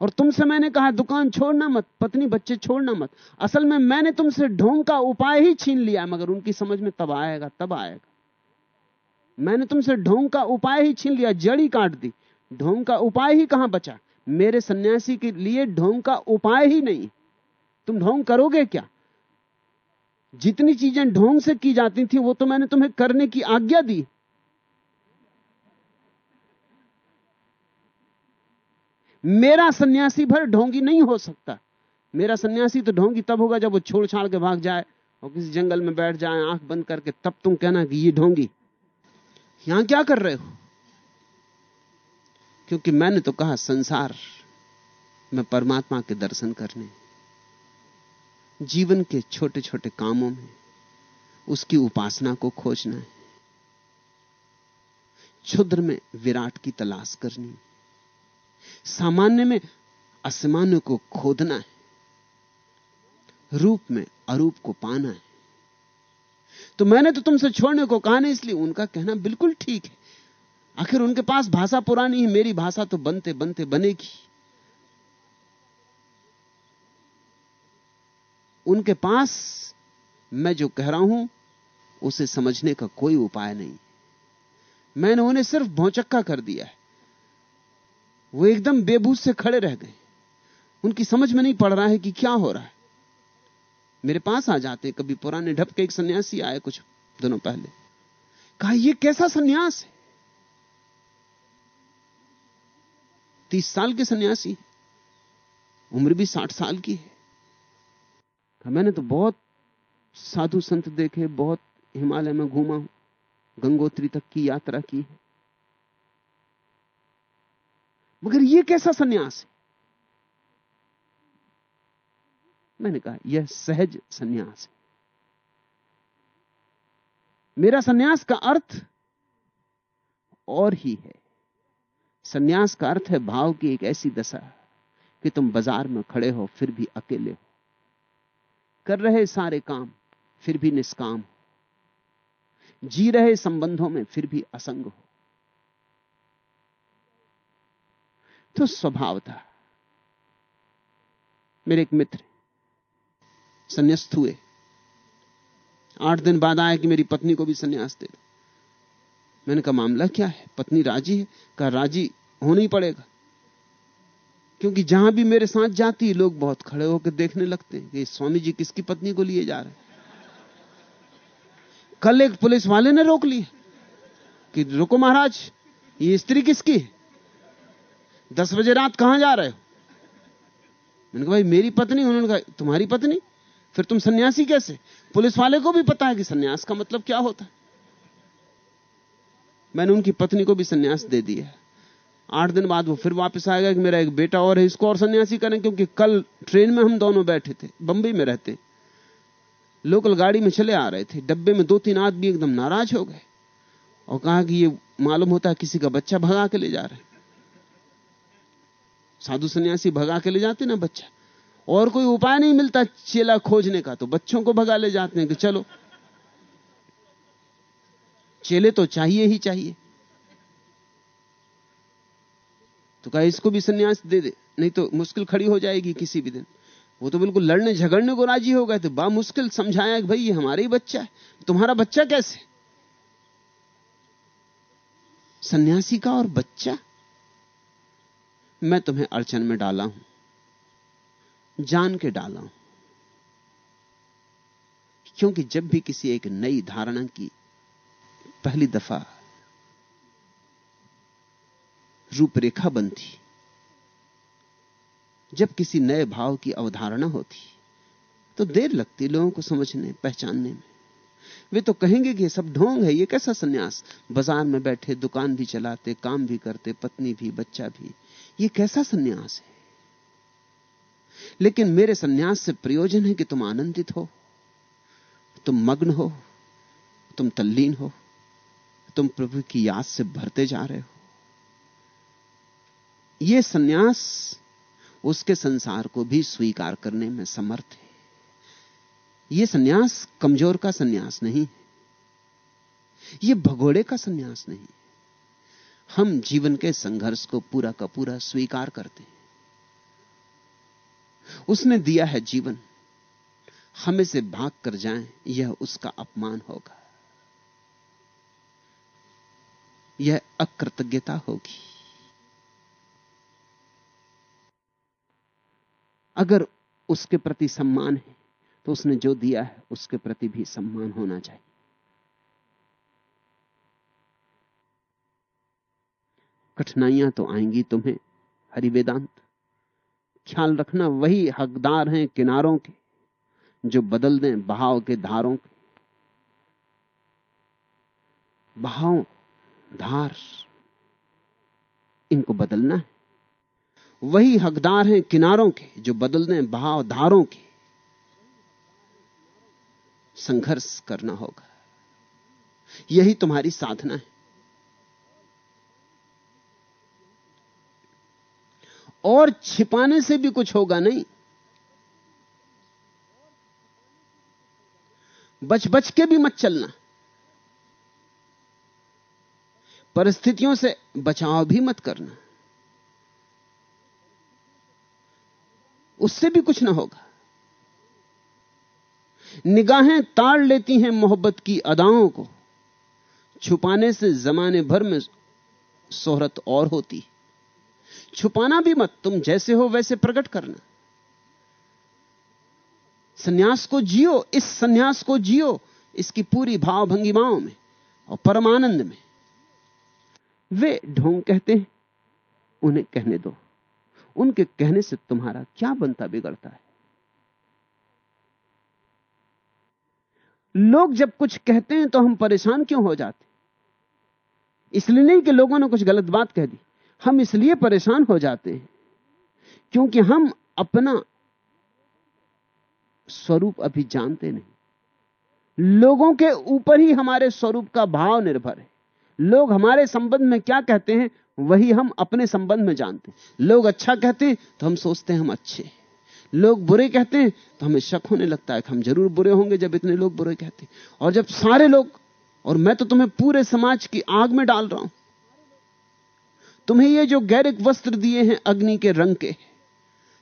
और तुमसे मैंने कहा, दुकान छोड़ना मत, पत्नी बच्चे छोड़ना मत। असल में मैंने तुमसे ढोंग का उपाय ही छीन लिया, मगर उनकी समझ में तब आएगा तब आएगा। मैंने तुमसे ढोंग का उपाय ही छीन लिया, जड़ी काट दी। ढोंग का उपाय ही कहाँ बचा? मेरे सन्यासी के लिए ढोंग का उपाय ही नहीं। तुम ढोंग करोगे क्या? जितनी चीज़ें ढोंग से की जाती थी, वो तो मैंने तुम्हें करने की आज्ञा दी। मेरा सन्यासी भर ढोंगी नहीं हो सकता। मेरा सन्यासी तो ढोंगी तब होगा जब वो छोड़ छाड़ के भाग जाए और किसी जंगल में बैठ जाए, आँख बंद करके, तब तुम कहना कि ये ढोंगी, यहाँ क्या कर रहे हो? क्योंकि मैंने तो कहा संसार में परमात्मा के दर्शन करने, जीवन के छोटे छोटे कामों में, उसकी उपासना को खोजना है क्षुद्र में विराट की तलाश करनी, सामान्य में असामान्य को खोदना है, रूप में अरूप को पाना है। तो मैंने तो तुमसे छोड़ने को कहा नहीं, इसलिए उनका कहना बिल्कुल ठीक है। आखिर उनके पास भाषा पुरानी है, मेरी भाषा तो बनते बनते बनेगी। उनके पास मैं जो कह रहा हूँ, उसे समझने का कोई उपाय नहीं। मैंने उन्हें सिर्फ़ भौचक्का कर दिया है। वो एकदम बेबूस से खड़े रह गए। उनकी समझ में नहीं पड़ रहा है कि क्या हो रहा है। मेरे पास आ जाते, कभी पुराने ढप के एक सन्यासी आए कुछ दिनों पहले। कहा यह कैसा सन्यास है? तीस साल के सन्यासी उम्र भी साठ साल की है। मैंने तो बहुत साधु संत देखे, बहुत हिमालय में घूमा हूँ, गंगोत्री तक की यात्रा की है। मगर यह कैसा सन्यास है? मैंने कहा, यह सहज सन्यास है। मेरा सन्यास का अर्थ और ही है। सन्यास का अर्थ है भाव की एक ऐसी दशा कि तुम बाज़ार में खड़े हो, फिर भी अकेले हो। कर रहे सारे काम, फिर भी निष्काम हो। जी रहे संबंधों में, फिर भी असंग हो। तो स्वभाव था। मेरे एक मित्र संन्यास्त हुए। आठ दिन बाद आया कि मेरी पत्नी को भी संन्यास दे दो। मैंने कहा, मामला क्या है? पत्नी राज़ी है? कहा, राज़ी होना ही पड़ेगा। क्योंकि जहाँ भी मेरे साथ जाती लोग बहुत खड़े होकर देखने लगते हैं कि स्वामी जी किसकी पत्नी को लिए जा रहे हैं। कल एक पुलिस वाले ने रोक लिया कि रुको महाराज, ये स्त्री किसकी है? दस बजे रात कहाँ जा रहे हो? मैंने कहा, भाई, मेरी पत्नी? उन्होंने कहा, तुम्हारी पत्नी? फिर तुम सन्यासी कैसे? पुलिस वाले को भी पता है कि सन्यास का मतलब क्या होता है। मैंने उनकी पत्नी को भी सन्यास दे दिया आठ दिन बाद वो फिर वापस आएगा कि मेरा एक बेटा और है, इसको और सन्यासी करें, क्योंकि कल ट्रेन में हम दोनों बैठे थे, बंबई में रहते। लोकल गाड़ी में चले आ रहे थे, डब्बे में दो तीन आदमी एकदम नाराज़ हो गए। और कहा कि ये मालूम होता है किसी का बच्चा भगा के ले जा रहे साधु सन्यासी भगा के ले जाते ना बच्चा। और कोई उपाय नहीं मिलता चेला खोजने का तो बच्चों को भगा ले जाते हैं कि चलो चेले तो चाहिए ही चाहिए। तो कहा, इसको भी सन्यास दे दे, नहीं तो मुश्किल खड़ी हो जाएगी किसी भी दिन। वो तो बिल्कुल लड़ने झगड़ने को राज़ी हो गए थे बा मुश्किल समझाया कि भाई, ये हमारा ही बच्चा है, तुम्हारा बच्चा कैसे? सन्यासी का और बच्चा? मैं तुम्हें अड़चन में डाला हूँ, जान के डाला हूँ, क्योंकि जब भी किसी एक नई धारणा की पहली दफ़ा रूपरेखा बनती। जब किसी नए भाव की अवधारणा होती तो देर लगती लोगों को समझने, पहचानने में। वे तो कहेंगे कि सब ढोंग है, ये कैसा सन्यास? बाज़ार में बैठे, दुकान भी चलाते, काम भी करते, पत्नी भी, बच्चा भी। ये कैसा सन्यास है? लेकिन मेरे सन्यास से प्रयोजन है कि तुम आनंदित हो, तुम मग्न हो, तुम तल्लीन हो। तुम प्रभु की याद से भरते जा रहे हो। यह सन्यास उसके संसार को भी स्वीकार करने में समर्थ है। यह सन्यास कमज़ोर का सन्यास नहीं यह भगोड़े का सन्यास नहीं हम जीवन के संघर्ष को पूरा का पूरा स्वीकार करते हैं। उसने दिया है जीवन। हमें से भाग कर जाएँ, यह उसका अपमान होगा। यह अकृतज्ञता होगी। अगर उसके प्रति सम्मान है तो उसने जो दिया है, उसके प्रति भी सम्मान होना चाहिए। कठिनाइयाँ तो आएँगी तुम्हें हरि वेदांत ख्याल रखना, वही हकदार हैं किनारों के, जो बदल दें बहाव के धारों के। बहाव धार। इनको बदलना है। वही हकदार हैं किनारों के, जो बदल दें बहाव धारों के। संघर्ष करना होगा। यही तुम्हारी साधना है। और छिपाने से भी कुछ होगा नहीं। बच बच के भी मत चलना। परिस्थितियों से बचाव भी मत करना। उससे भी कुछ ना होगा। निगाहें ताड़ लेती हैं मोहब्बत की अदाओं को। छुपाने से जमाने भर में सोहरत और होती छुपाना भी मत, तुम जैसे हो वैसे प्रकट करना। सन्यास को जियो, इस सन्यास को जियो, इसकी पूरी भाव भंगिमाओं में और परमानंद में। वे ढोंग कहते हैं, उन्हें कहने दो। उनके कहने से तुम्हारा क्या बनता बिगड़ता है? लोग जब कुछ कहते हैं तो हम परेशान क्यों हो जाते इसलिए नहीं कि लोगों ने कुछ गलत बात कह दी। हम इसलिए परेशान हो जाते हैं क्योंकि हम अपना स्वरूप अभी जानते नहीं। लोगों के ऊपर ही हमारे स्वरूप का भाव निर्भर है। लोग हमारे संबंध में क्या कहते हैं, वही हम अपने संबंध में जानते हैं। लोग अच्छा कहते हैं तो हम सोचते हैं हम अच्छे लोग बुरे कहते हैं तो हमें शक होने लगता है कि हम ज़रूर बुरे होंगे जब इतने लोग बुरे कहते हैं। और जब सारे लोग, और मैं तो तुम्हें पूरे समाज की आग में डाल रहा हूँ, तुम्हें ये जो गैरिक वस्त्र दिए हैं अग्नि के रंग के,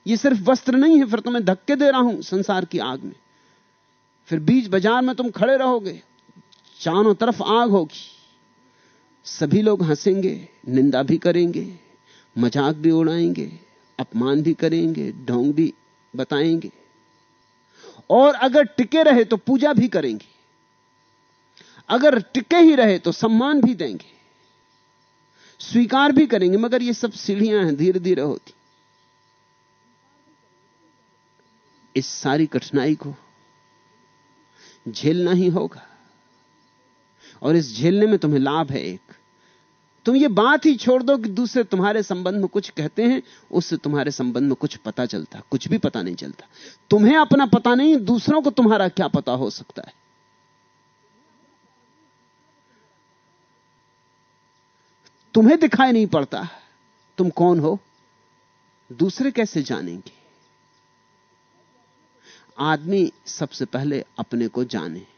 ये सिर्फ़ वस्त्र नहीं है, फिर तुम्हें धक्के दे रहा हूँ संसार की आग में। फिर बीच बाज़ार में तुम खड़े रहोगे, चारों तरफ़ आग होगी। सभी लोग हंसेंगे, निंदा भी करेंगे, मज़ाक भी उड़ाएँगे, अपमान भी करेंगे, ढोंग भी बताएँगे। और अगर टिके रहे तो पूजा भी करेंगे। अगर टिके ही रहे तो सम्मान भी देंगे। स्वीकार भी करेंगे, मगर ये सब सीढ़ियाँ हैं धीरे धीरे होती। इस सारी कठिनाई को झेलना ही होगा। और इस झेलने में तुम्हें लाभ है एक। तुम ये बात ही छोड़ दो कि दूसरे तुम्हारे संबंध में कुछ कहते हैं, उससे तुम्हारे संबंध में कुछ पता चलता, कुछ भी पता नहीं चलता। तुम्हें अपना पता नहीं, दूसरों को तुम्हारा क्या पता हो सकता है? तुम्हें दिखाई नहीं पड़ता, तुम कौन हो? दूसरे कैसे जानेंगे? आदमी सबसे पहले अपने को जाने।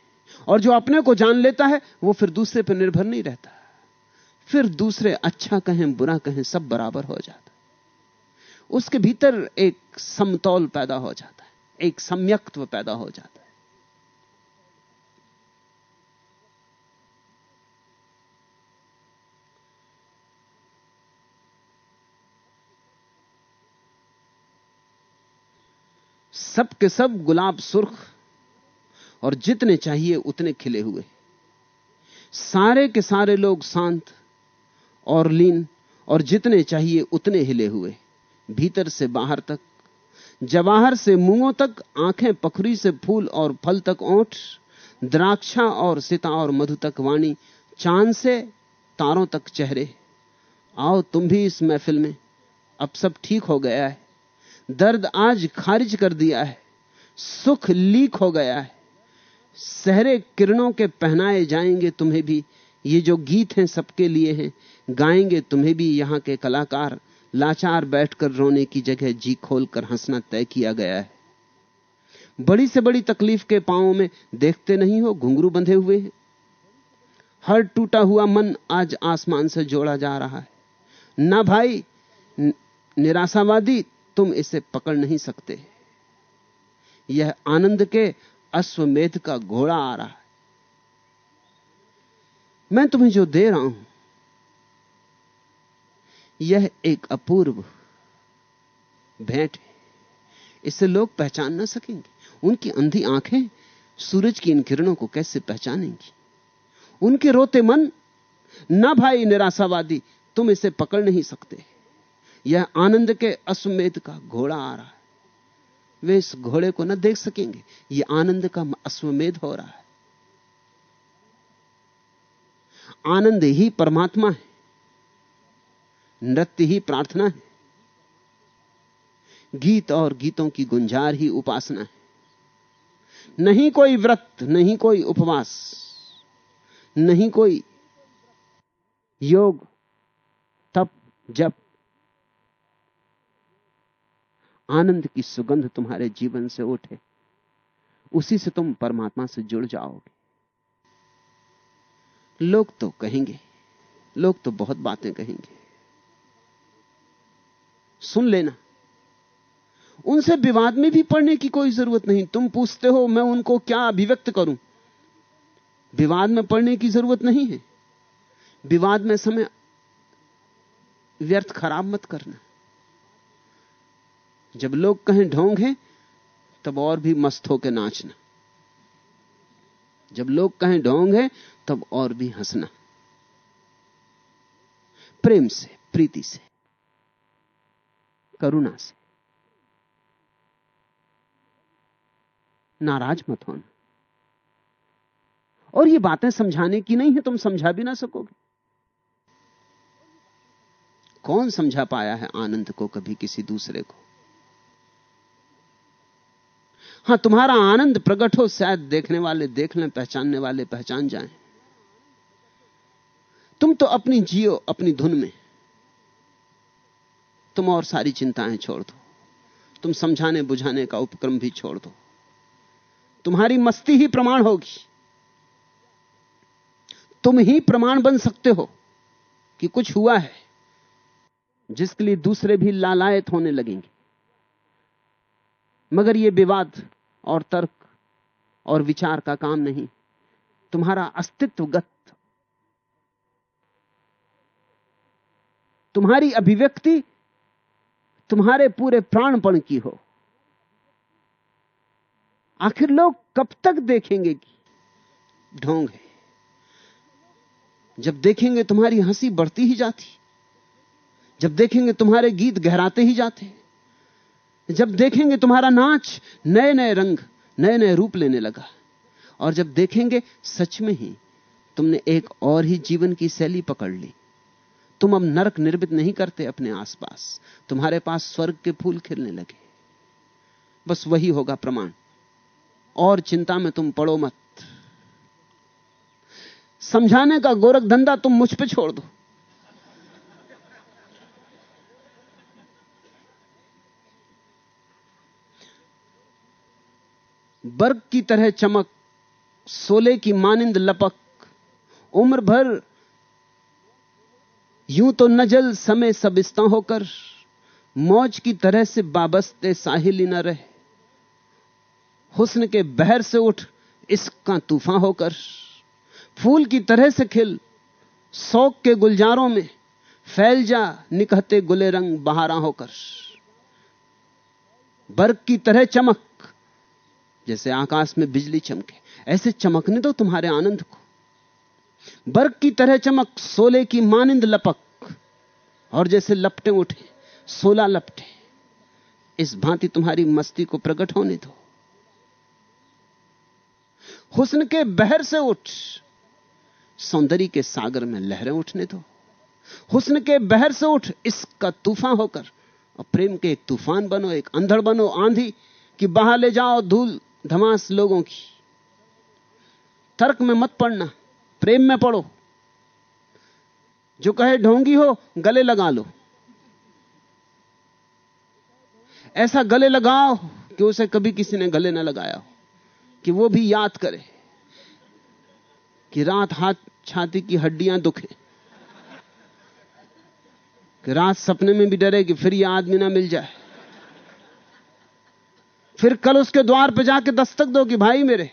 और जो अपने को जान लेता है, वो फिर दूसरे पर निर्भर नहीं रहता। फिर दूसरे अच्छा कहें, बुरा कहें, सब बराबर हो जाता। उसके भीतर एक समतौल पैदा हो जाता है, एक सम्यक्त्व पैदा हो जाता है। सब के सब गुलाब सुर्ख और जितने चाहिए उतने खिले हुए। सारे के सारे लोग शांत और लीन और जितने चाहिए उतने हिले हुए। भीतर से बाहर तक, जवाहर से मुंगों तक, आँखें पखरी से फूल और फल तक ओठ, द्राक्षा और सिता और मधु तक वाणी, चाँद से तारों तक चेहरे। आओ तुम भी इस महफिल में। अब सब ठीक हो गया है। दर्द आज खारिज कर दिया है। सुख लीक हो गया है। सहरे किरणों के पहनाए जाएँगे, तुम्हें भी। ये जो गीत हैं सबके लिए हैं, गाएँगे तुम्हें भी। यहाँ के कलाकार लाचार बैठकर रोने की जगह जी खोलकर हंसना तय किया गया है। बड़ी से बड़ी तकलीफ़ के पांवों में देखते नहीं हो, घुंघरू बंधे हुए हैं। हर टूटा हुआ मन आज आसमान से जोड़ा जा रहा है। ना भाई निराशावादी, तुम इसे पकड़ नहीं सकते। यह आनंद के अश्वमेध का घोड़ा आ रहा है। मैं तुम्हें जो दे रहा हूँ, यह एक अपूर्व भेंट है। इसे लोग पहचान ना सकेंगे। उनकी अंधी आँखें सूरज की इन किरणों को कैसे पहचानेंगी? उनके रोते मन, ना भाई निराशावादी, तुम इसे पकड़ नहीं सकते। यह आनंद के अश्वमेध का घोड़ा आ रहा है। वे इस घोड़े को न देख सकेंगे। यह आनंद का अश्वमेध हो रहा है। आनंद ही परमात्मा है। नृत्य ही प्रार्थना है। गीत और गीतों की गुंजार ही उपासना है। नहीं कोई व्रत, नहीं कोई उपवास, नहीं कोई योग, तप, जप आनंद की सुगंध तुम्हारे जीवन से उठे। उसी से तुम परमात्मा से जुड़ जाओगे। लोग तो कहेंगे, लोग तो बहुत बातें कहेंगे। सुन लेना। उनसे विवाद में भी पढ़ने की कोई ज़रूरत नहीं। तुम पूछते हो, मैं उनको क्या अभिव्यक्त करूँ? विवाद में पढ़ने की ज़रूरत नहीं है। विवाद में समय व्यर्थ खराब मत करना। जब लोग कहें ढोंग है, तब और भी मस्त होकर नाचना। जब लोग कहें ढोंग है, तब और भी हंसना। प्रेम से, प्रीति से, करुणा से। नाराज़ मत होना। और ये बातें समझाने की नहीं है, तुम समझा भी ना सकोगे। कौन समझा पाया है आनंद को कभी किसी दूसरे को? हाँ, तुम्हारा आनंद प्रकट हो, शायद देखने वाले देख लें, पहचानने वाले पहचान जाएँ। तुम तो अपनी जियो, अपनी धुन में। तुम और सारी चिंताएँ छोड़ दो। तुम समझाने, बुझाने का उपक्रम भी छोड़ दो। तुम्हारी मस्ती ही प्रमाण होगी। तुम ही प्रमाण बन सकते हो कि कुछ हुआ है, जिसके लिए दूसरे भी लालायत होने लगेंगे। मगर यह विवाद और तर्क और विचार का काम नहीं। तुम्हारा अस्तित्वगत तुम्हारी अभिव्यक्ति तुम्हारे पूरे प्राणपण की हो। आखिर लोग कब तक देखेंगे कि ढोंग है? जब देखेंगे तुम्हारी हँसी बढ़ती ही जाती, जब देखेंगे तुम्हारे गीत गहराते ही जाते जब देखेंगे तुम्हारा नाच नए नए रंग नए नए रूप लेने लगा। और जब देखेंगे सच में ही तुमने एक और ही जीवन की शैली पकड़ ली। तुम अब नरक निर्मित नहीं करते अपने आसपास। तुम्हारे पास स्वर्ग के फूल खिलने लगे। बस वही होगा प्रमाण। और चिंता में तुम पड़ो मत। समझाने का गोरख धंधा तुम मुझ पे छोड़ दो। बर्ग की तरह चमक, सोले की मानिंद लपक। उम्र भर यूँ तो नजल समय सबिस्ता होकर, मौज की तरह से बाबस्ते साहिल न रहे। हुस्न के बहर से उठ इसका तूफ़ान होकर, फूल की तरह से खिल शौक के गुलजारों में, फैल जा निकहते गुले रंग बहारा होकर। बर्ग की तरह चमक जैसे आकाश में बिजली चमके। ऐसे चमकने दो तुम्हारे आनंद को। बर्ग की तरह चमक, सोले की मानिंद लपक। और जैसे लपटे उठे, सोला लपटे। इस भांति तुम्हारी मस्ती को प्रकट होने दो। हुस्न के बहर से उठ, सौंदर्य के सागर में लहरें उठने दो। हुस्न के बहर से उठ, इसका तूफ़ान होकर, और प्रेम के एक तूफ़ान बनो, एक अंधड़ बनो, आंधी, कि बाहर ले जाओ धूल। धमास लोगों की। तर्क में मत पड़ना, प्रेम में पड़ो। जो कहे ढोंगी हो, गले लगा लो। ऐसा गले लगाओ कि उसे कभी किसी ने गले ना लगाया हो, कि वो भी याद करे कि रात हाथ छाती की हड्डियाँ दुखे, कि रात सपने में भी डरे कि फिर यह आदमी ना मिल जाए। फिर कल उसके द्वार पर जाके दस्तक दो कि भाई मेरे,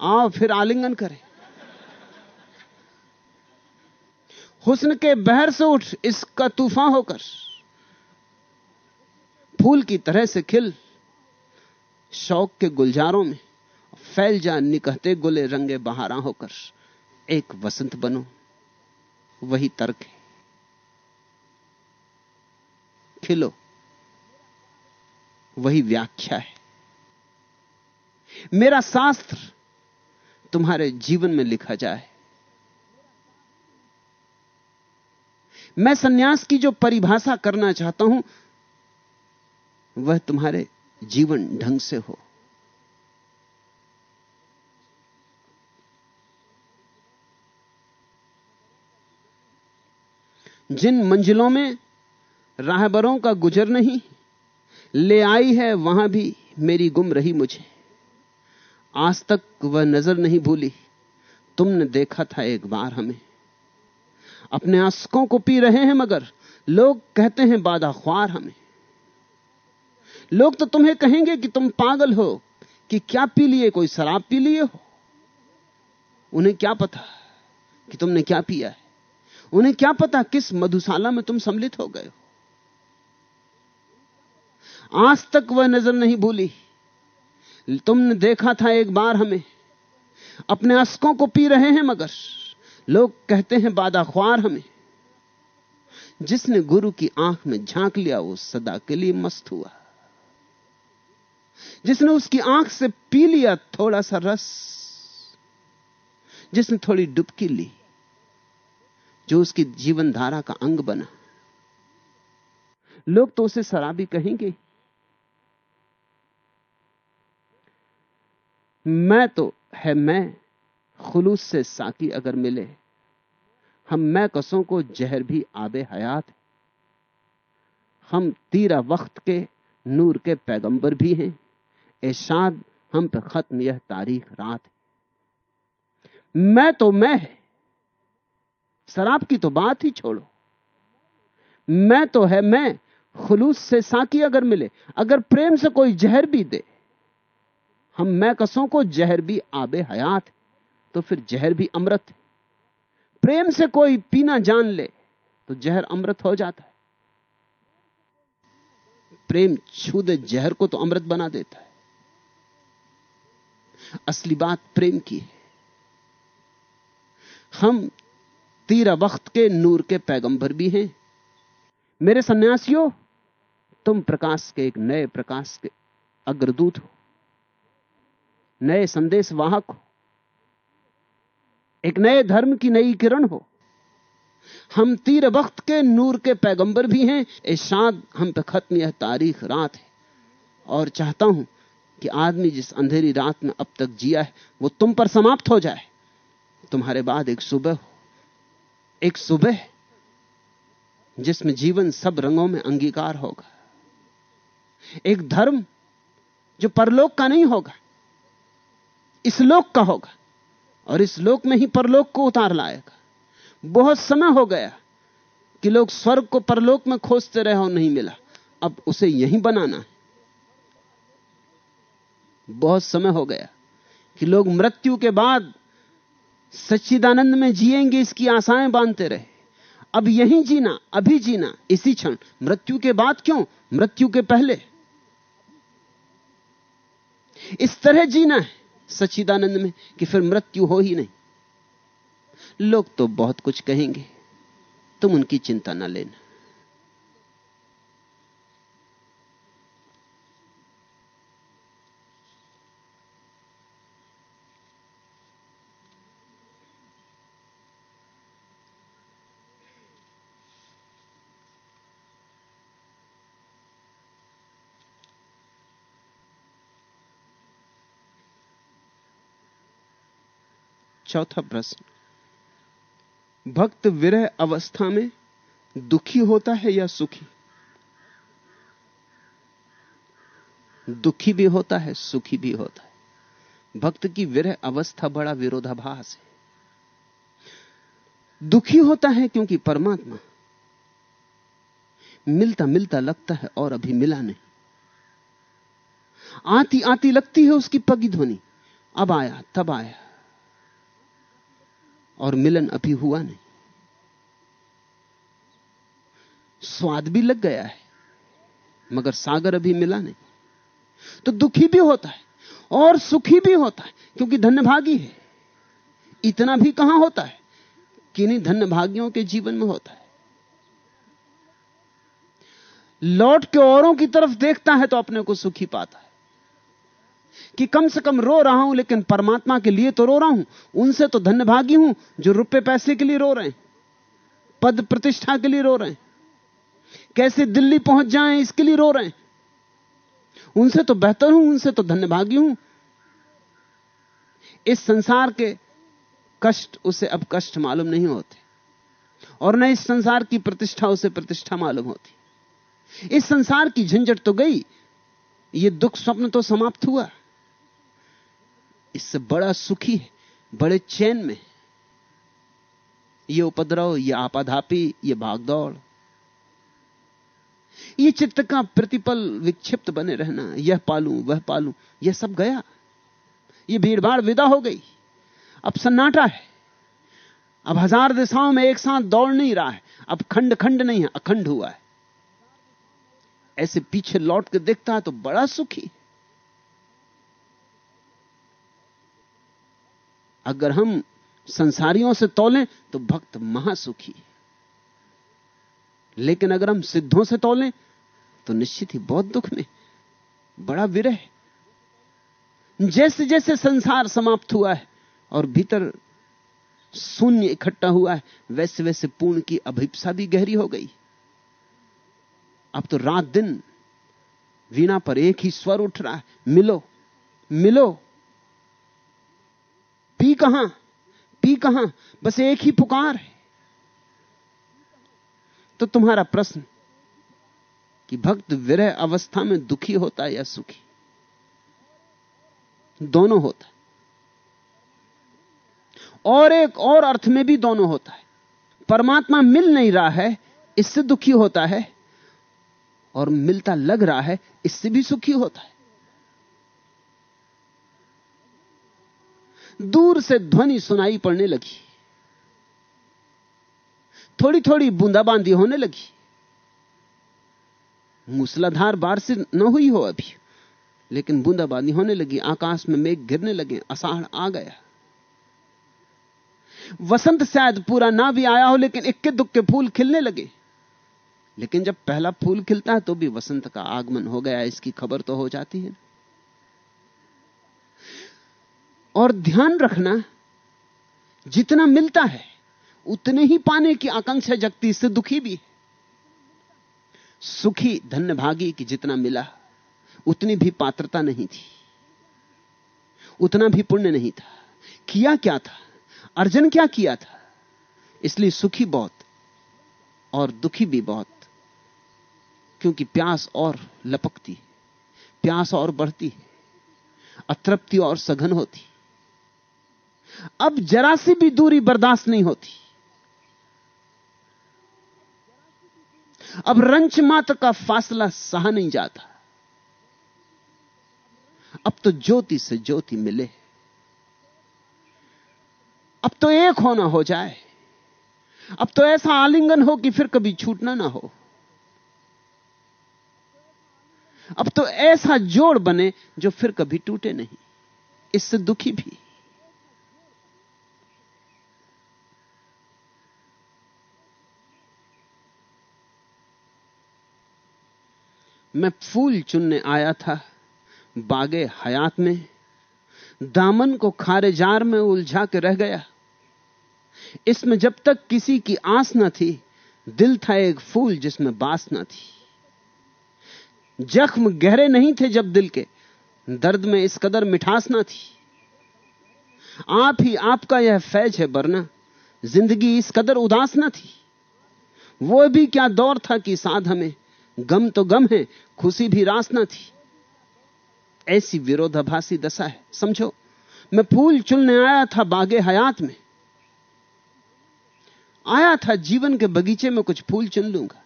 आओ फिर आलिंगन करें। हुस्न के बहर से उठ इसका तूफ़ान होकर, फूल की तरह से खिल, शौक के गुलजारों में फैल जा निकहते गुले रंगे बहारा होकर एक वसंत बनो, वही तर्क है। खिलो। वही व्याख्या है। मेरा शास्त्र तुम्हारे जीवन में लिखा जाए। मैं सन्यास की जो परिभाषा करना चाहता हूँ, वह तुम्हारे जीवन ढंग से हो। जिन मंजिलों में राहबरों का गुजर नहीं ले आई है, वहाँ भी मेरी गुम रही मुझे। आज तक वह नज़र नहीं भूली। तुमने देखा था एक बार हमें। अपने आंसकों को पी रहे हैं मगर लोग कहते हैं बाधा ख्वार हमें। लोग तो तुम्हें कहेंगे कि तुम पागल हो, कि क्या पी लिए, कोई शराब पी लिए हो? उन्हें क्या पता कि तुमने क्या पिया है? उन्हें क्या पता किस मधुशाला में तुम सम्मिलित हो गए हो? आज तक वह नज़र नहीं भूली। तुमने देखा था एक बार हमें। अपने अस्कों को पी रहे हैं मगर लोग कहते हैं बादा ख्वार हमें। जिसने गुरु की आँख में झाँक लिया, वो सदा के लिए मस्त हुआ। जिसने उसकी आँख से पी लिया थोड़ा सा रस, जिसने थोड़ी डुबकी ली, जो उसकी जीवन धारा का अंग बना। लोग तो उसे शराबी कहेंगे। मैं तो है, मैं खुलूस से साकी अगर मिले, हम मैं कसों को जहर भी आबे हयात हम तीरा वक्त के नूर के पैगंबर भी हैं। एशाद हम पे खत्म यह तारीख रात मैं तो मैं है, शराब की तो बात ही छोड़ो। मैं तो है, मैं खुलूस से साकी अगर मिले, अगर प्रेम से कोई जहर भी दे हम मैं कसों को, जहर भी आबे हयात तो फिर जहर भी अमृत। प्रेम से कोई पीना जान ले तो जहर अमृत हो जाता है। प्रेम छू दे जहर को तो अमृत बना देता है। असली बात प्रेम की है। हम तीरा वक्त के नूर के पैगंबर भी हैं। मेरे सन्यासियों, तुम प्रकाश के एक नए प्रकाश के अग्रदूत हो। नए संदेश वाहक हो। एक नए धर्म की नई किरण हो। हम तीर वक्त के नूर के पैगंबर भी हैं। इशाद हम पे खत्म यह तारीख रात है। और चाहता हूँ कि आदमी जिस अंधेरी रात में अब तक जिया है, वो तुम पर समाप्त हो जाए। तुम्हारे बाद एक सुबह हो। एक सुबह जिसमें जीवन सब रंगों में अंगीकार होगा। एक धर्म जो परलोक का नहीं होगा। इस लोक का होगा और इस लोक में ही परलोक को उतार लाएगा। बहुत समय हो गया कि लोग स्वर्ग को परलोक में खोजते रहे और नहीं मिला। अब उसे यहीं बनाना है। बहुत समय हो गया कि लोग मृत्यु के बाद सच्चिदानंद में जिएँगे, इसकी आशाएँ बांधते रहे। अब यहीं जीना, अभी जीना, इसी क्षण। मृत्यु के बाद क्यों? मृत्यु के पहले। इस तरह जीना है। सच्चिदानंद में कि फिर मृत्यु हो ही नहीं। लोग तो बहुत कुछ कहेंगे, तुम उनकी चिंता ना लेना। चौथा प्रश्न। भक्त विरह अवस्था में दुखी होता है या सुखी? दुखी भी होता है, सुखी भी होता है। भक्त की विरह अवस्था बड़ा विरोधाभास है। दुखी होता है क्योंकि परमात्मा मिलता मिलता लगता है और अभी मिला नहीं। आती आती लगती है उसकी पगी ध्वनि। अब आया, तब आया। और मिलन अभी हुआ नहीं। स्वाद भी लग गया है, मगर सागर अभी मिला नहीं। तो दुखी भी होता है और सुखी भी होता है, क्योंकि धन्यभागी है। इतना भी कहाँ होता है कि नहीं धन्यभागियों के जीवन में होता है। लौट के औरों की तरफ़ देखता है तो अपने को सुखी पाता है। कि कम से कम रो रहा हूँ, लेकिन परमात्मा के लिए तो रो रहा हूँ। उनसे तो धन्यभागी हूँ, जो रुपए पैसे के लिए रो रहे हैं, पद प्रतिष्ठा के लिए रो रहे हैं। कैसे दिल्ली पहुँच जाएँ, इसके लिए रो रहे हैं। उनसे तो बेहतर हूँ, उनसे तो धन्यभागी हूँ। इस संसार के कष्ट, उसे अब कष्ट मालूम नहीं होते। और न इस संसार की प्रतिष्ठा, उसे प्रतिष्ठा मालूम होती। इस संसार की झंझट तो गई, ये दुख स्वप्न तो समाप्त हुआ। इससे बड़ा सुखी है, बड़े चैन में ये उपद्रव, ये आपाधापी, ये भागदौड़। ये चित्त का प्रतिपल विक्षिप्त बने रहना, यह पालू, वह पालू, यह सब गया। ये भीड़भाड़ विदा हो गई। अब सन्नाटा है। अब हज़ार दिशाओं में एक साथ दौड़ नहीं रहा है। अब खंड खंड नहीं है, अखंड हुआ है। ऐसे पीछे लौट के देखता है तो बड़ा सुखी अगर हम संसारियों से तोलें तो भक्त महासुखी है। लेकिन अगर हम सिद्धों से तोलें तो निश्चित ही बहुत दुख में, बड़ा विरह जैसे जैसे संसार समाप्त हुआ है, और भीतर शून्य इकट्ठा हुआ है वैसे वैसे पूर्ण की अभिप्सा भी गहरी हो गई। अब तो रात दिन, वीणा पर एक ही स्वर उठ रहा है, मिलो मिलो। कहाँ? पी कहाँ? बस एक ही पुकार है। तो तुम्हारा प्रश्न, कि भक्त विरह अवस्था में दुखी होता है या सुखी? दोनों होता है। और एक और अर्थ में भी दोनों होता है। परमात्मा मिल नहीं रहा है, इससे दुखी होता है, और मिलता लग रहा है, इससे भी सुखी होता है। दूर से ध्वनि सुनाई पड़ने लगी। थोड़ी थोड़ी बूंदाबांदी होने लगी। मूसलाधार बारिश न हुई हो अभी, लेकिन बूंदाबांदी होने लगी। आकाश में मेघ गिरने लगे, अषाढ़ आ गया। वसंत शायद पूरा ना भी आया हो, लेकिन इक्के दुक्के फूल खिलने लगे। लेकिन जब पहला फूल खिलता है तो भी वसंत का आगमन हो गया। इसकी खबर तो हो जाती है। और ध्यान रखना, जितना मिलता है, उतने ही पाने की आकांक्षा जगती, इससे दुखी भी है। सुखी धन्य भागी कि जितना मिला, उतनी भी पात्रता नहीं थी। उतना भी पुण्य नहीं था। किया क्या था? अर्जन क्या किया था? इसलिए सुखी बहुत और दुखी भी बहुत, क्योंकि प्यास और लपकती प्यास और बढ़ती अतृप्ति और सघन होती अब जरा सी भी दूरी बर्दाश्त नहीं होती। अब रंच मात्र का फासला सहा नहीं जाता। अब तो ज्योति से ज्योति मिले। अब तो एक होना हो जाए। अब तो ऐसा आलिंगन हो कि फिर कभी छूटना ना हो। अब तो ऐसा जोड़ बने जो फिर कभी टूटे नहीं। इससे दुखी भी। मैं फूल चुनने आया था, बागे हयात में। दामन को खारे जार में उलझा के रह गया। इसमें जब तक किसी की आस न थी, दिल था एक फूल जिसमें बास न थी। जख्म गहरे नहीं थे जब दिल के, दर्द में इस कदर मिठास ना थी। आप ही आपका यह फैज है बरना, ज़िंदगी इस कदर उदास ना थी। वो भी क्या दौर था कि साध हमें गम तो गम है, खुशी भी रास ना थी। ऐसी विरोधाभासी दशा है, समझो। मैं फूल चुनने आया था बागे हयात में। आया था जीवन के बगीचे में कुछ फूल चुन लूँगा।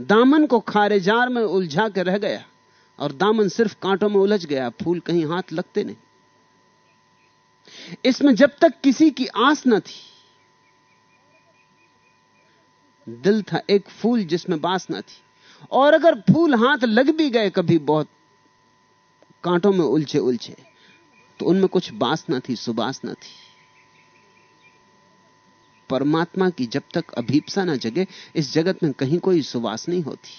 दामन को खारे जार में उलझा के रह गया, और दामन सिर्फ़ कांटों में उलझ गया, फूल कहीं हाथ लगते नहीं। इसमें जब तक किसी की आस न थी, दिल था एक फूल जिसमें बास न थी। और अगर फूल हाथ लग भी गए कभी बहुत, कांटों में उलझे उलझे तो उनमें कुछ बास न थी, सुबास न थी। परमात्मा की जब तक अभीपसा ना जगे, इस जगत में कहीं कोई सुवास नहीं होती।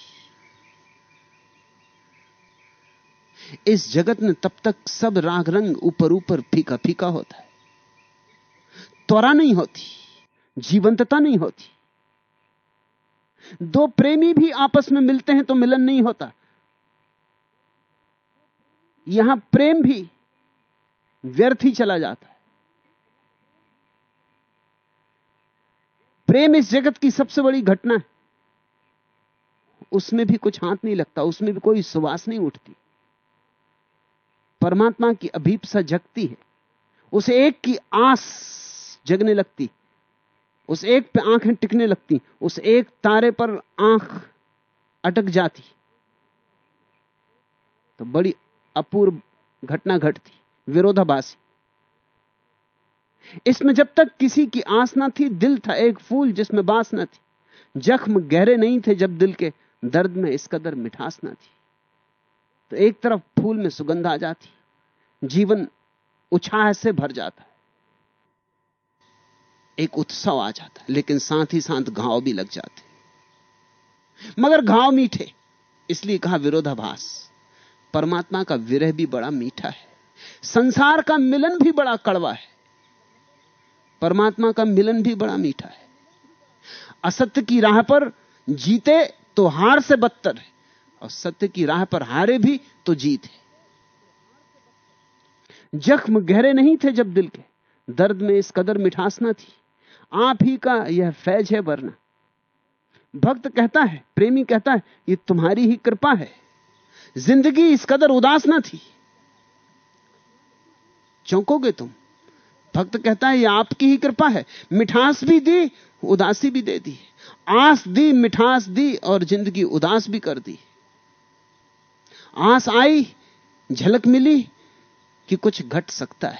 इस जगत में तब तक सब राग रंग ऊपर ऊपर फीका फीका होता है। त्वरा नहीं होती, जीवंतता नहीं होती। दो प्रेमी भी आपस में मिलते हैं तो मिलन नहीं होता। यहाँ प्रेम भी व्यर्थ ही चला जाता है। प्रेम इस जगत की सबसे बड़ी घटना है। उसमें भी कुछ हाथ नहीं लगता, उसमें भी कोई सुवास नहीं उठती। परमात्मा की अभीपसा जगती है, उसे एक की आस जगने लगती उस एक पे आँखें टिकने लगती, उस एक तारे पर आँख अटक जाती। तो बड़ी अपूर्व घटना घटती, विरोधाभासी। इसमें जब तक किसी की आस ना थी, दिल था एक फूल जिसमें बास ना थी। जख्म गहरे नहीं थे जब दिल के, दर्द में इस कदर मिठास ना थी। तो एक तरफ़ फूल में सुगंध आ जाती, जीवन उछाह से भर जाता। एक उत्सव आ जाता है, लेकिन साथ ही साथ घाव भी लग जाते मगर घाव मीठे, इसलिए कहा विरोधाभास। परमात्मा का विरह भी बड़ा मीठा है। संसार का मिलन भी बड़ा कड़वा है। परमात्मा का मिलन भी बड़ा मीठा है। असत्य की राह पर जीते तो हार से बदतर है, और सत्य की राह पर हारे भी तो जीत है। जख्म गहरे नहीं थे जब दिल के, दर्द में इस कदर मिठास ना थी। आप ही का यह फैज है वरना। भक्त कहता है, प्रेमी कहता है, ये तुम्हारी ही कृपा है। ज़िंदगी इस कदर उदास ना थी। चौंकोगे तुम? भक्त कहता है, ये आपकी ही कृपा है। मिठास भी दी, उदासी भी दे दी। आस दी, मिठास दी और ज़िंदगी उदास भी कर दी। आस आई, झलक मिली कि कुछ घट सकता है,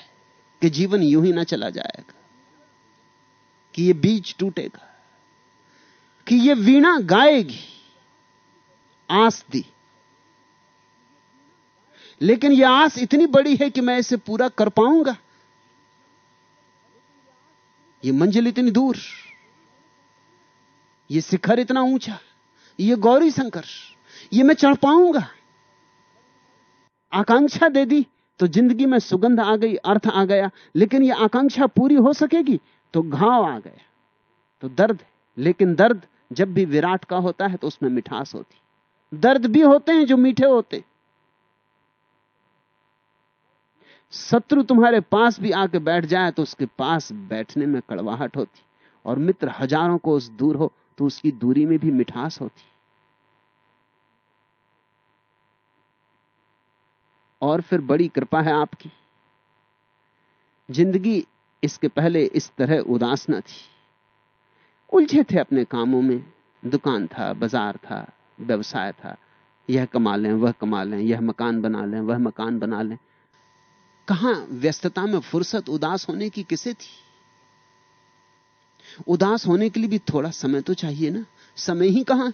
कि जीवन यूँ ही ना चला जाएगा। कि ये बीज टूटेगा, कि ये वीणा गाएगी, आस दी। लेकिन यह आस इतनी बड़ी है कि मैं इसे पूरा कर पाऊँगा। ये मंजिल इतनी दूर, ये शिखर इतना ऊँचा, ये गौरी शंकर, ये मैं चढ़ पाऊँगा। आकांक्षा दे दी तो ज़िंदगी में सुगंध आ गई, अर्थ आ गया, लेकिन यह आकांक्षा पूरी हो सकेगी? तो घाव आ गया। तो दर्द लेकिन दर्द जब भी विराट का होता है तो उसमें मिठास होती। दर्द भी होते हैं जो मीठे होते हैं। शत्रु तुम्हारे पास भी आके बैठ जाए तो उसके पास बैठने में कड़वाहट होती। और मित्र हज़ारों को उस दूर हो तो उसकी दूरी में भी मिठास होती। और फिर बड़ी कृपा है आपकी। ज़िंदगी इसके पहले इस तरह उदास न थी। उलझे थे अपने कामों में। दुकान था, बाज़ार था, व्यवसाय था। यह कमा लें, वह कमा लें, यह मकान बना लें, वह मकान बना लें। कहाँ व्यस्तता में फुर्सत उदास होने की किसे थी? उदास होने के लिए भी थोड़ा समय तो चाहिए ना। समय ही कहाँ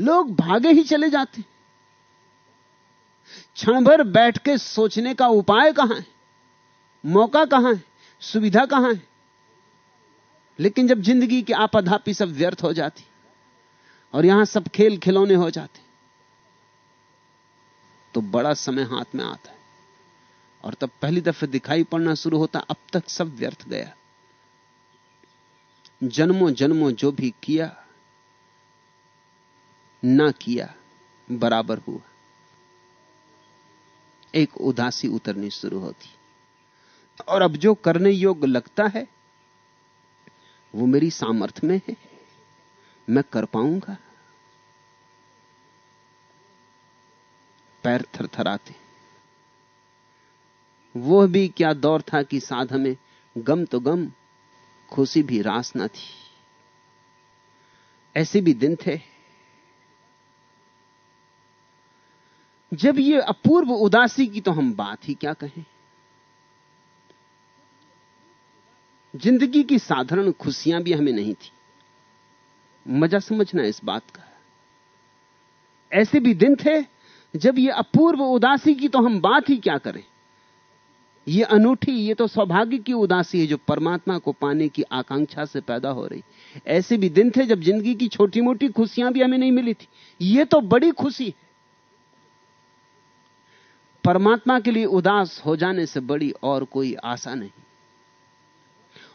लोग भागे ही चले जाते। क्षण भर बैठ के सोचने का उपाय कहाँ है? मौका कहाँ है? सुविधा कहाँ है? लेकिन जब ज़िंदगी की आपाधापी सब व्यर्थ हो जाती, और यहाँ सब खेल खिलौने हो जाते तो बड़ा समय हाथ में आता है। और तब पहली दफे दिखाई पड़ना शुरू होता, अब तक सब व्यर्थ गया। जन्मों जन्मों जो भी किया, ना किया, बराबर हुआ। एक उदासी उतरनी शुरू होती। और अब जो करने योग्य लगता है, वो मेरी सामर्थ्य में है। मैं कर पाऊँगा। पैर थरथराते। वो भी क्या दौर था कि साध में गम तो गम, खुशी भी रास ना थी। ऐसे भी दिन थे। जब ये अपूर्व उदासी की तो हम बात ही क्या कहें? ज़िंदगी की साधारण खुशियाँ भी हमें नहीं थी। मज़ा समझना इस बात का ऐसे भी दिन थे जब ये अपूर्व उदासी की तो हम बात ही क्या करें? ये अनूठी, ये तो सौभाग्य की उदासी है जो परमात्मा को पाने की आकांक्षा से पैदा हो रही। ऐसे भी दिन थे जब ज़िंदगी की छोटी मोटी खुशियाँ भी हमें नहीं मिली थी। ये तो बड़ी खुशी है। परमात्मा के लिए उदास हो जाने से बड़ी और कोई आशा नहीं।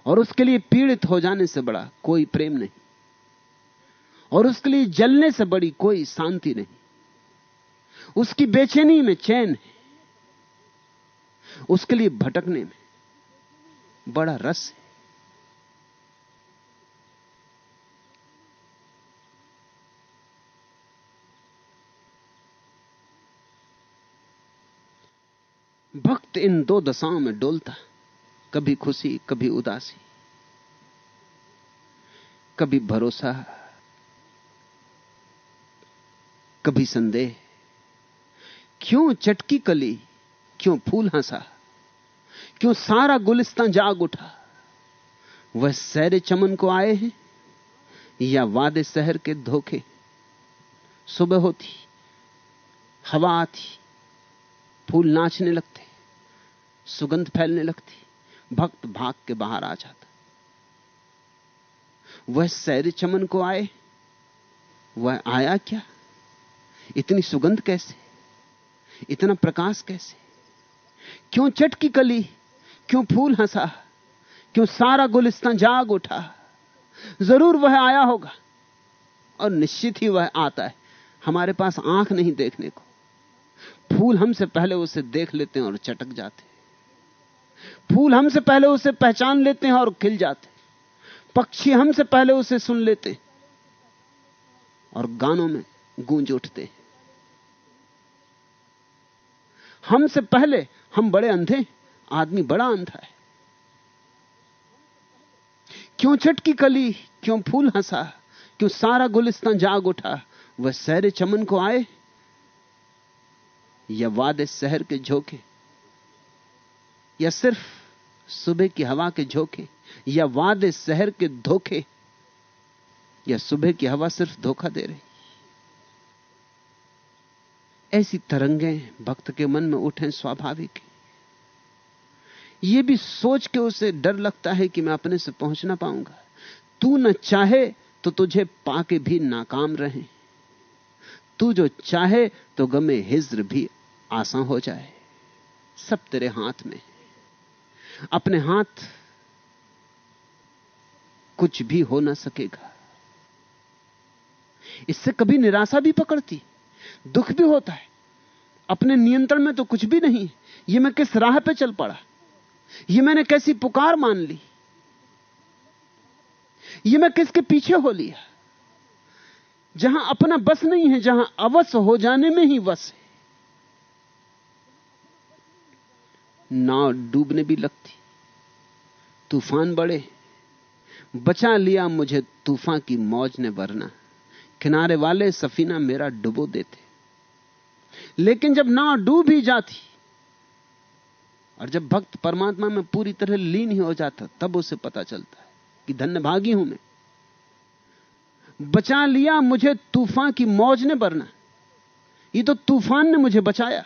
और उसके लिए पीड़ित हो जाने से बड़ा कोई प्रेम नहीं। और उसके लिए जलने से बड़ी कोई शांति नहीं। उसकी बेचैनी में चैन है। उसके लिए भटकने में बड़ा रस है। भक्त इन दो दशाओं में डोलता। कभी खुशी, कभी उदासी, कभी भरोसा, कभी संदेह। क्यों चटकी कली, क्यों फूल हंसा, क्यों सारा गुलिस्तान जाग उठा? वह सैर चमन को आए हैं या वादे शहर के धोखे? सुबह होती, हवा आती, फूल नाचने लगते, सुगंध फैलने लगती भक्त भाग के बाहर आ जाता। वह सैर चमन को आए। वह आया क्या? इतनी सुगंध कैसे? इतना प्रकाश कैसे? क्यों चटकी कली? क्यों फूल हंसा? क्यों सारा गुलिस्तान जाग उठा? ज़रूर वह आया होगा। और निश्चित ही वह आता है। हमारे पास आँख नहीं देखने को। फूल हमसे पहले उसे देख लेते हैं और चटक जाते फूल हमसे पहले उसे पहचान लेते हैं और खिल जाते पक्षी हमसे पहले उसे सुन लेते और गानों में गूंज उठते हमसे पहले हम बड़े अंधे आदमी बड़ा अंधा है। क्यों चटकी कली, क्यों फूल हंसा, क्यों सारा गुलिस्तान जाग उठा, वह सहरे चमन को आए या वादे शहर के झोंके? या सिर्फ़ सुबह की हवा के झोंके, या वादे शहर के धोखे, या सुबह की हवा सिर्फ़ धोखा दे रही। ऐसी तरंगें भक्त के मन में उठे स्वाभाविक। यह भी सोच के उसे डर लगता है कि मैं अपने से पहुँच ना पाऊँगा। तू न चाहे तो तुझे पाके भी नाकाम रहे। तू जो चाहे तो गमे हिज्र भी आसान हो जाए। सब तेरे हाथ में अपने हाथ कुछ भी हो ना सकेगा। इससे कभी निराशा भी पकड़ती, दुख भी होता है। अपने नियंत्रण में तो कुछ भी नहीं, ये मैं किस राह पे चल पड़ा? ये मैंने कैसी पुकार मान ली? ये मैं किसके पीछे हो लिया? जहाँ अपना बस नहीं है, जहाँ अवश्य हो जाने में ही वश है। नाव डूबने भी लगती। तूफ़ान बड़े। बचा लिया मुझे तूफ़ान की मौज ने वरना। किनारे वाले सफीना मेरा डुबो देते। लेकिन जब नाव डूब ही जाती और जब भक्त परमात्मा में पूरी तरह लीन ही हो जाता, तब उसे पता चलता है कि धन्य भागी हूँ मैं। बचा लिया मुझे तूफ़ान की मौज ने बरना ये तो तूफ़ान ने मुझे बचाया।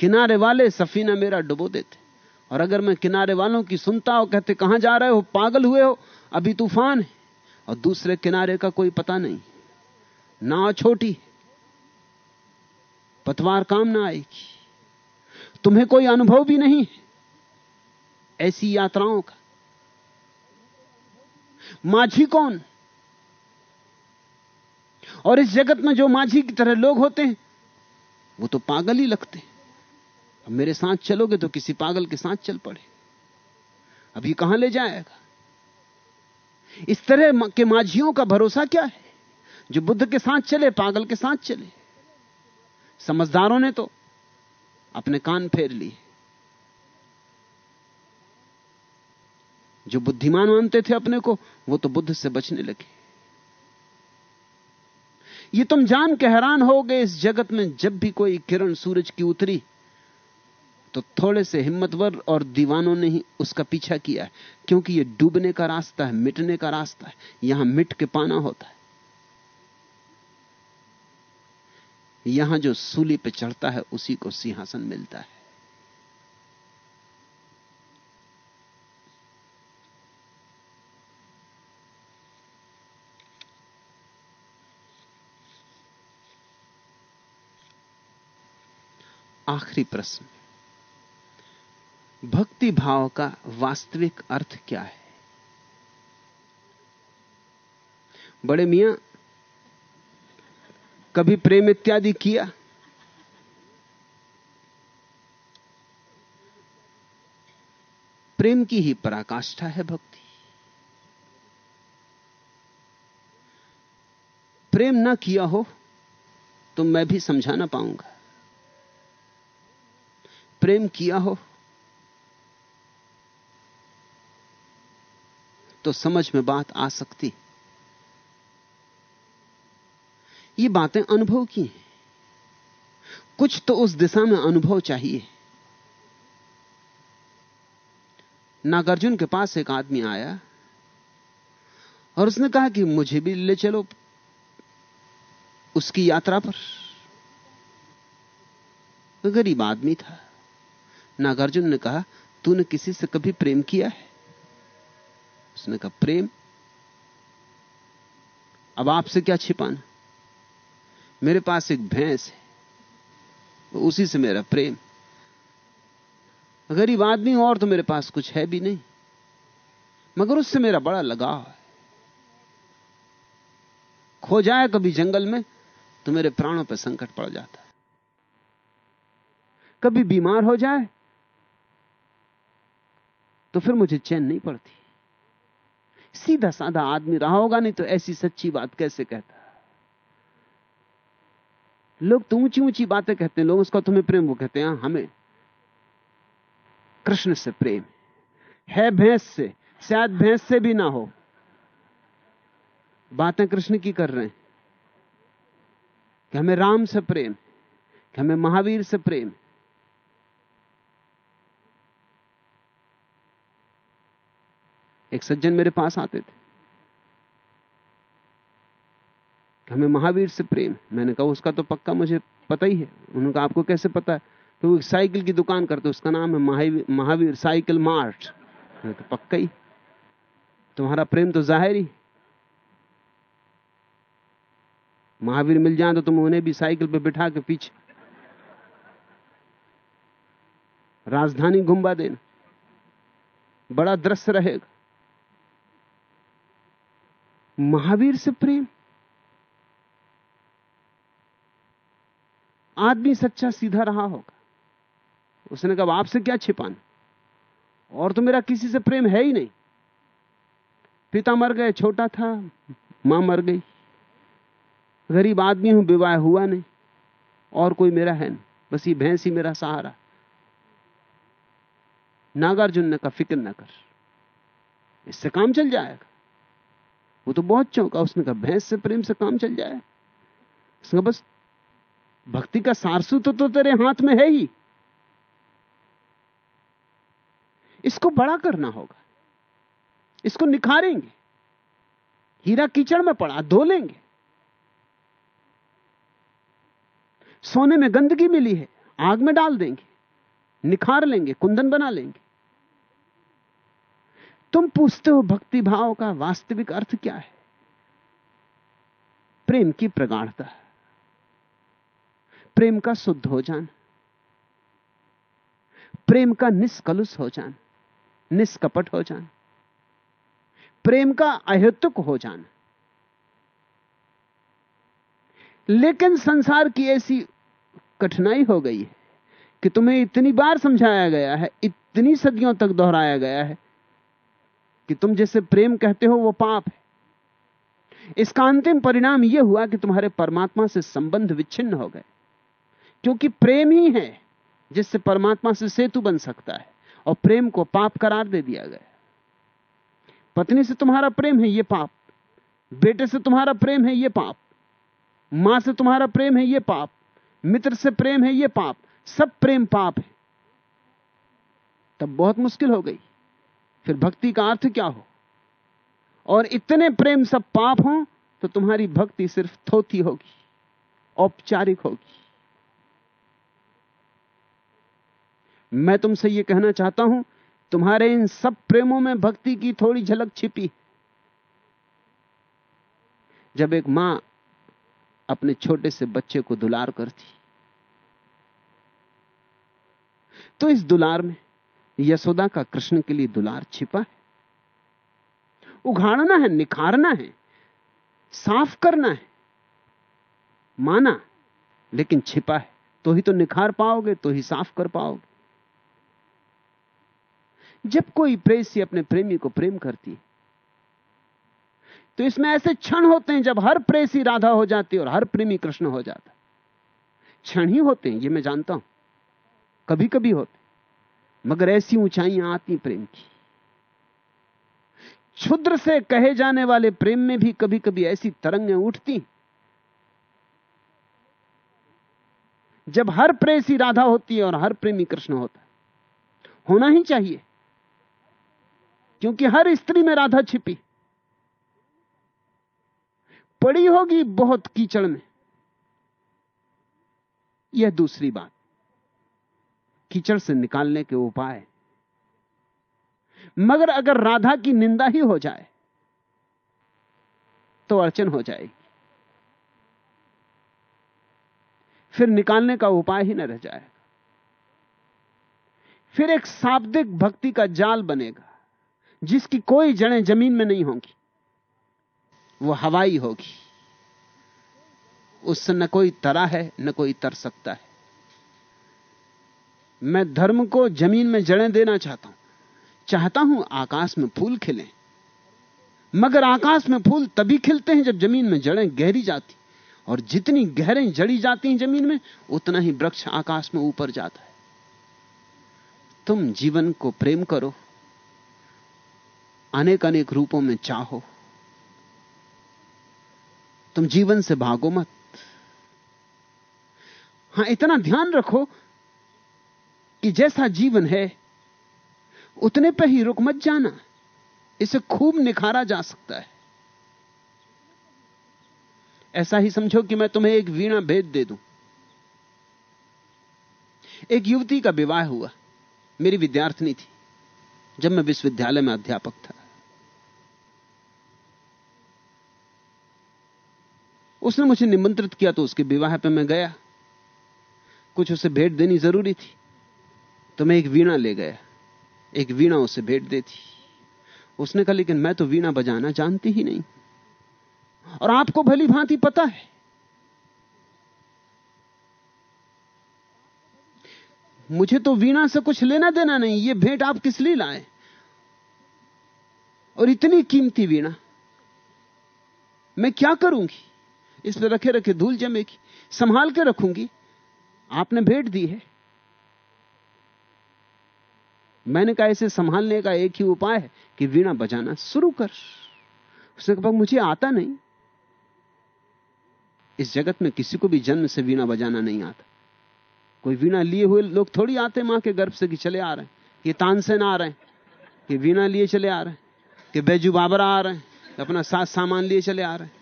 किनारे वाले सफीना मेरा डुबो देते। और अगर मैं किनारे वालों की सुनता हो कहते, कहाँ जा रहे हो? पागल हुए हो? अभी तूफ़ान है। और दूसरे किनारे का कोई पता नहीं। नाव छोटी, पतवार काम ना आएगी। तुम्हें कोई अनुभव भी नहीं ऐसी यात्राओं का। माझी कौन? और इस जगत में जो माझी की तरह लोग होते हैं, वो तो पागल ही लगते अब मेरे साथ चलोगे तो किसी पागल के साथ चल पड़े। अभी कहाँ ले जाएगा? इस तरह के माझियों का भरोसा क्या है? जो बुद्ध के साथ चले, पागल के साथ चले। समझदारों ने तो अपने कान फेर लिए। जो बुद्धिमान मानते थे अपने को, वो तो बुद्ध से बचने लगे। ये तुम जान के हैरान हो गए इस जगत में जब भी कोई किरण सूरज की उतरी तो थोड़े से हिम्मतवर और दीवानों ने ही उसका पीछा किया है, क्योंकि यह डूबने का रास्ता है, मिटने का रास्ता है। यहाँ मिट के पाना होता है। यहाँ जो सूली पे चढ़ता है, उसी को सिंहासन मिलता है। आखिरी प्रश्न। भक्ति भाव का वास्तविक अर्थ क्या है? बड़े मियाँ, कभी प्रेम इत्यादि किया? प्रेम की ही पराकाष्ठा है भक्ति। प्रेम ना किया हो तो मैं भी समझा ना पाऊँगा। प्रेम किया हो तो समझ में बात आ सकती ये बातें अनुभव की हैं। कुछ तो उस दिशा में अनुभव चाहिए। नागार्जुन के पास एक आदमी आया और उसने कहा कि मुझे भी ले चलो उसकी यात्रा पर। गरीब आदमी था। नागार्जुन ने कहा, तूने किसी से कभी प्रेम किया है? उसने कहा, प्रेम, अब आपसे क्या छिपाना? मेरे पास एक भैंस है उसी से मेरा प्रेम। गरीब आदमी और तो मेरे पास कुछ है भी नहीं, मगर उससे मेरा बड़ा लगाव है। खो जाए कभी जंगल में तो मेरे प्राणों पर संकट पड़ जाता है। कभी बीमार हो जाए तो फिर मुझे चैन नहीं पड़ती। सीधा साधा आदमी रहा होगा नहीं तो ऐसी सच्ची बात कैसे कहता? लोग तो ऊँची ऊँची बातें कहते हैं लोग उसका तुम्हें प्रेम वो कहते हैं हाँ, हमें। कृष्ण से प्रेम। है भैंस से शायद भैंस से भी ना हो। बातें कृष्ण की कर रहे हैं। कि हमें राम से प्रेम कि हमें महावीर से प्रेम एक सज्जन मेरे पास आते थे। हमें महावीर से प्रेम। मैंने कहा, उसका तो पक्का मुझे पता ही है। उन्होंने कहा, आपको कैसे पता है? तो वो साइकिल की दुकान करते, उसका नाम है महावीर महावीर साइकिल मार्ट। तो पक्का ही? तुम्हारा प्रेम तो ज़ाहिर ही। महावीर मिल जाए तो तुम उन्हें भी साइकिल पे बिठा के पीछे। राजधानी घुमा देना। बड़ा दृश्य रहेगा। महावीर से प्रेम। आदमी सच्चा सीधा रहा होगा। उसने कहा आपसे क्या छिपाना? और तो मेरा किसी से प्रेम है ही नहीं। पिता मर गए, छोटा था, माँ मर गई। गरीब आदमी हूँ, विवाह हुआ नहीं। और कोई मेरा है नहीं। बस ये भैंस ही मेरा सहारा। नागार्जुन ने कहा, फ़िक्र न कर। इससे काम चल जाएगा। वो तो बहुत चौंका उसने कहा भैंस से प्रेम से काम चल जाए। उसने बस भक्ति का सारसू तो, तो तेरे हाथ में है ही। इसको बड़ा करना होगा। इसको निखारेंगे। हीरा कीचड़ में पड़ा धो लेंगे। सोने में गंदगी मिली है आग में डाल देंगे। निखार लेंगे कुंदन बना लेंगे। तुम पूछते हो भक्ति भाव का वास्तविक अर्थ क्या है? प्रेम की प्रगाढ़ता। प्रेम का शुद्ध हो जाना। प्रेम का निष्कलुष हो जाना। निष्कपट हो जाना। प्रेम का अहेतुक हो जाना। लेकिन संसार की ऐसी कठिनाई हो गई है कि तुम्हें इतनी बार समझाया गया है, इतनी सदियों तक दोहराया गया है कि तुम जिसे प्रेम कहते हो, वो पाप है। इसका अंतिम परिणाम यह हुआ कि तुम्हारे परमात्मा से संबंध विच्छिन्न हो गए। क्योंकि प्रेम ही है जिससे परमात्मा से सेतु बन सकता है, और प्रेम को पाप करार दे दिया गया। पत्नी से तुम्हारा प्रेम है यह पाप। बेटे से तुम्हारा प्रेम है यह पाप। माँ से तुम्हारा प्रेम है यह पाप। मित्र से प्रेम है यह पाप। सब प्रेम पाप है। तब बहुत मुश्किल हो गई। फिर भक्ति का अर्थ क्या हो? और इतने प्रेम सब पाप हो तो तुम्हारी भक्ति सिर्फ़ थोथी होगी, औपचारिक होगी। मैं तुमसे यह कहना चाहता हूँ, तुम्हारे इन सब प्रेमों में भक्ति की थोड़ी झलक छिपी जब एक माँ अपने छोटे से बच्चे को दुलार करती तो इस दुलार में यशोदा का कृष्ण के लिए दुलार छिपा है। उघाड़ना है, निखारना है, साफ़ करना है। माना, लेकिन छिपा है। तो ही तो निखार पाओगे तो ही साफ़ कर पाओगे। जब कोई प्रेसी अपने प्रेमी को प्रेम करती है तो इसमें ऐसे क्षण होते हैं जब हर प्रेसी राधा हो जाती है और हर प्रेमी कृष्ण हो जाता क्षण ही होते हैं, ये मैं जानता हूँ। कभी कभी होते मगर ऐसी ऊंचाइयाँ आती प्रेम की। क्षुद्र से कहे जाने वाले प्रेम में भी कभी कभी ऐसी तरंगें उठती जब हर प्रेसी राधा होती है और हर प्रेमी कृष्ण होता है। होना ही चाहिए। क्योंकि हर स्त्री में राधा छिपी। पड़ी होगी बहुत कीचड़ में। यह दूसरी बात। कीचड़ से निकालने के उपाय। मगर अगर राधा की निंदा ही हो जाए तो अड़चन हो जाएगी। फिर निकालने का उपाय ही न रह जाएगा। फिर एक शाब्दिक भक्ति का जाल बनेगा, जिसकी कोई जड़ें ज़मीन में नहीं होंगी। वो हवाई होगी। उससे न कोई तरा है, न कोई तर सकता है। मैं धर्म को ज़मीन में जड़ें देना चाहता हूँ। चाहता हूँ आकाश में फूल खिले। मगर आकाश में फूल तभी खिलते हैं जब ज़मीन में जड़ें गहरी जाती। और जितनी गहरें जड़ी जाती हैं ज़मीन में, उतना ही वृक्ष आकाश में ऊपर जाता है। तुम जीवन को प्रेम करो। अनेक अनेक रूपों में चाहो। तुम जीवन से भागो मत। हाँ, इतना ध्यान रखो कि जैसा जीवन है, उतने पर ही रुक मत जाना। इसे खूब निखारा जा सकता है। ऐसा ही समझो कि मैं तुम्हें एक वीणा भेद दे दूँ। एक युवती का विवाह हुआ। मेरी विद्यार्थिनी थी, जब मैं विश्वविद्यालय में अध्यापक था। उसने मुझे निमंत्रित किया तो उसके विवाह पे मैं गया। कुछ उसे भेंट देनी ज़रूरी थी। तो मैं एक वीणा ले गया। एक वीणा उसे भेंट देती। उसने कहा, लेकिन मैं तो वीणा बजाना जानती ही नहीं। और आपको भली भांति पता है, मुझे तो वीणा से कुछ लेना देना नहीं। ये भेंट आप किस लिए लाए? और इतनी कीमती वीणा, मैं क्या करूँगी? इसलिए रखे रखे धूल जमेगी, संभाल के रखूँगी। आपने भेंट दी है। मैंने कहा, इसे संभालने का एक ही उपाय है कि वीणा बजाना शुरू कर। उसने कहा मुझे आता नहीं। इस जगत में किसी को भी जन्म से वीणा बजाना नहीं आता। कोई वीणा लिए हुए लोग थोड़ी आते माँ के गर्भ से कि चले आ रहे हैं ये तानसेन आ रहे हैं, कि वीणा लिए चले आ रहे हैं, कि बैजू बाबरा आ रहे हैं, अपना साथ सामान लिए चले आ रहे हैं,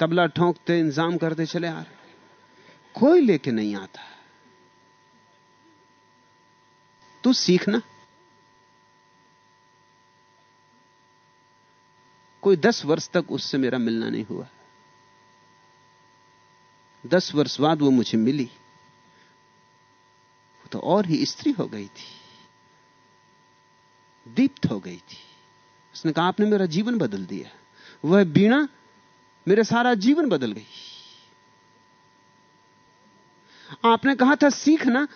तबला ठोंकते, इंतज़ाम करते चले आ रहे कोई लेके नहीं आता। तू सीखना कोई दस वर्ष तक उससे मेरा मिलना नहीं हुआ। दस वर्ष बाद वो मुझे मिली। तो और ही स्त्री हो गई थी। दीप्त हो गई थी। उसने कहा, आपने मेरा जीवन बदल दिया। वह बीणा मेरे सारा जीवन बदल गई। आपने कहा था सीखना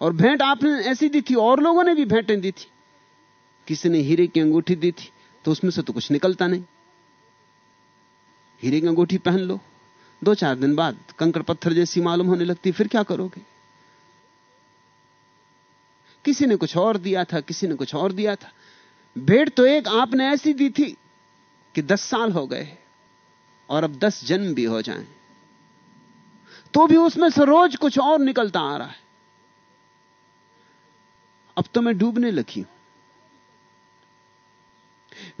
और भेंट आपने ऐसी दी थी, और लोगों ने भी भेंटें दी थी। किसी ने हीरे की अंगूठी दी थी तो उसमें से तो कुछ निकलता नहीं। हीरे की अंगूठी पहन लो। दो चार दिन बाद कंकड़ पत्थर जैसी मालूम होने लगती, फिर क्या करोगे? किसी ने कुछ और दिया था, किसी ने कुछ और दिया था। भेंट तो एक आपने ऐसी दी थी कि दस साल हो गए और अब दस जन्म भी हो जाएँ। तो भी उसमें से रोज कुछ और निकलता आ रहा है। अब तो मैं डूबने लगी हूँ।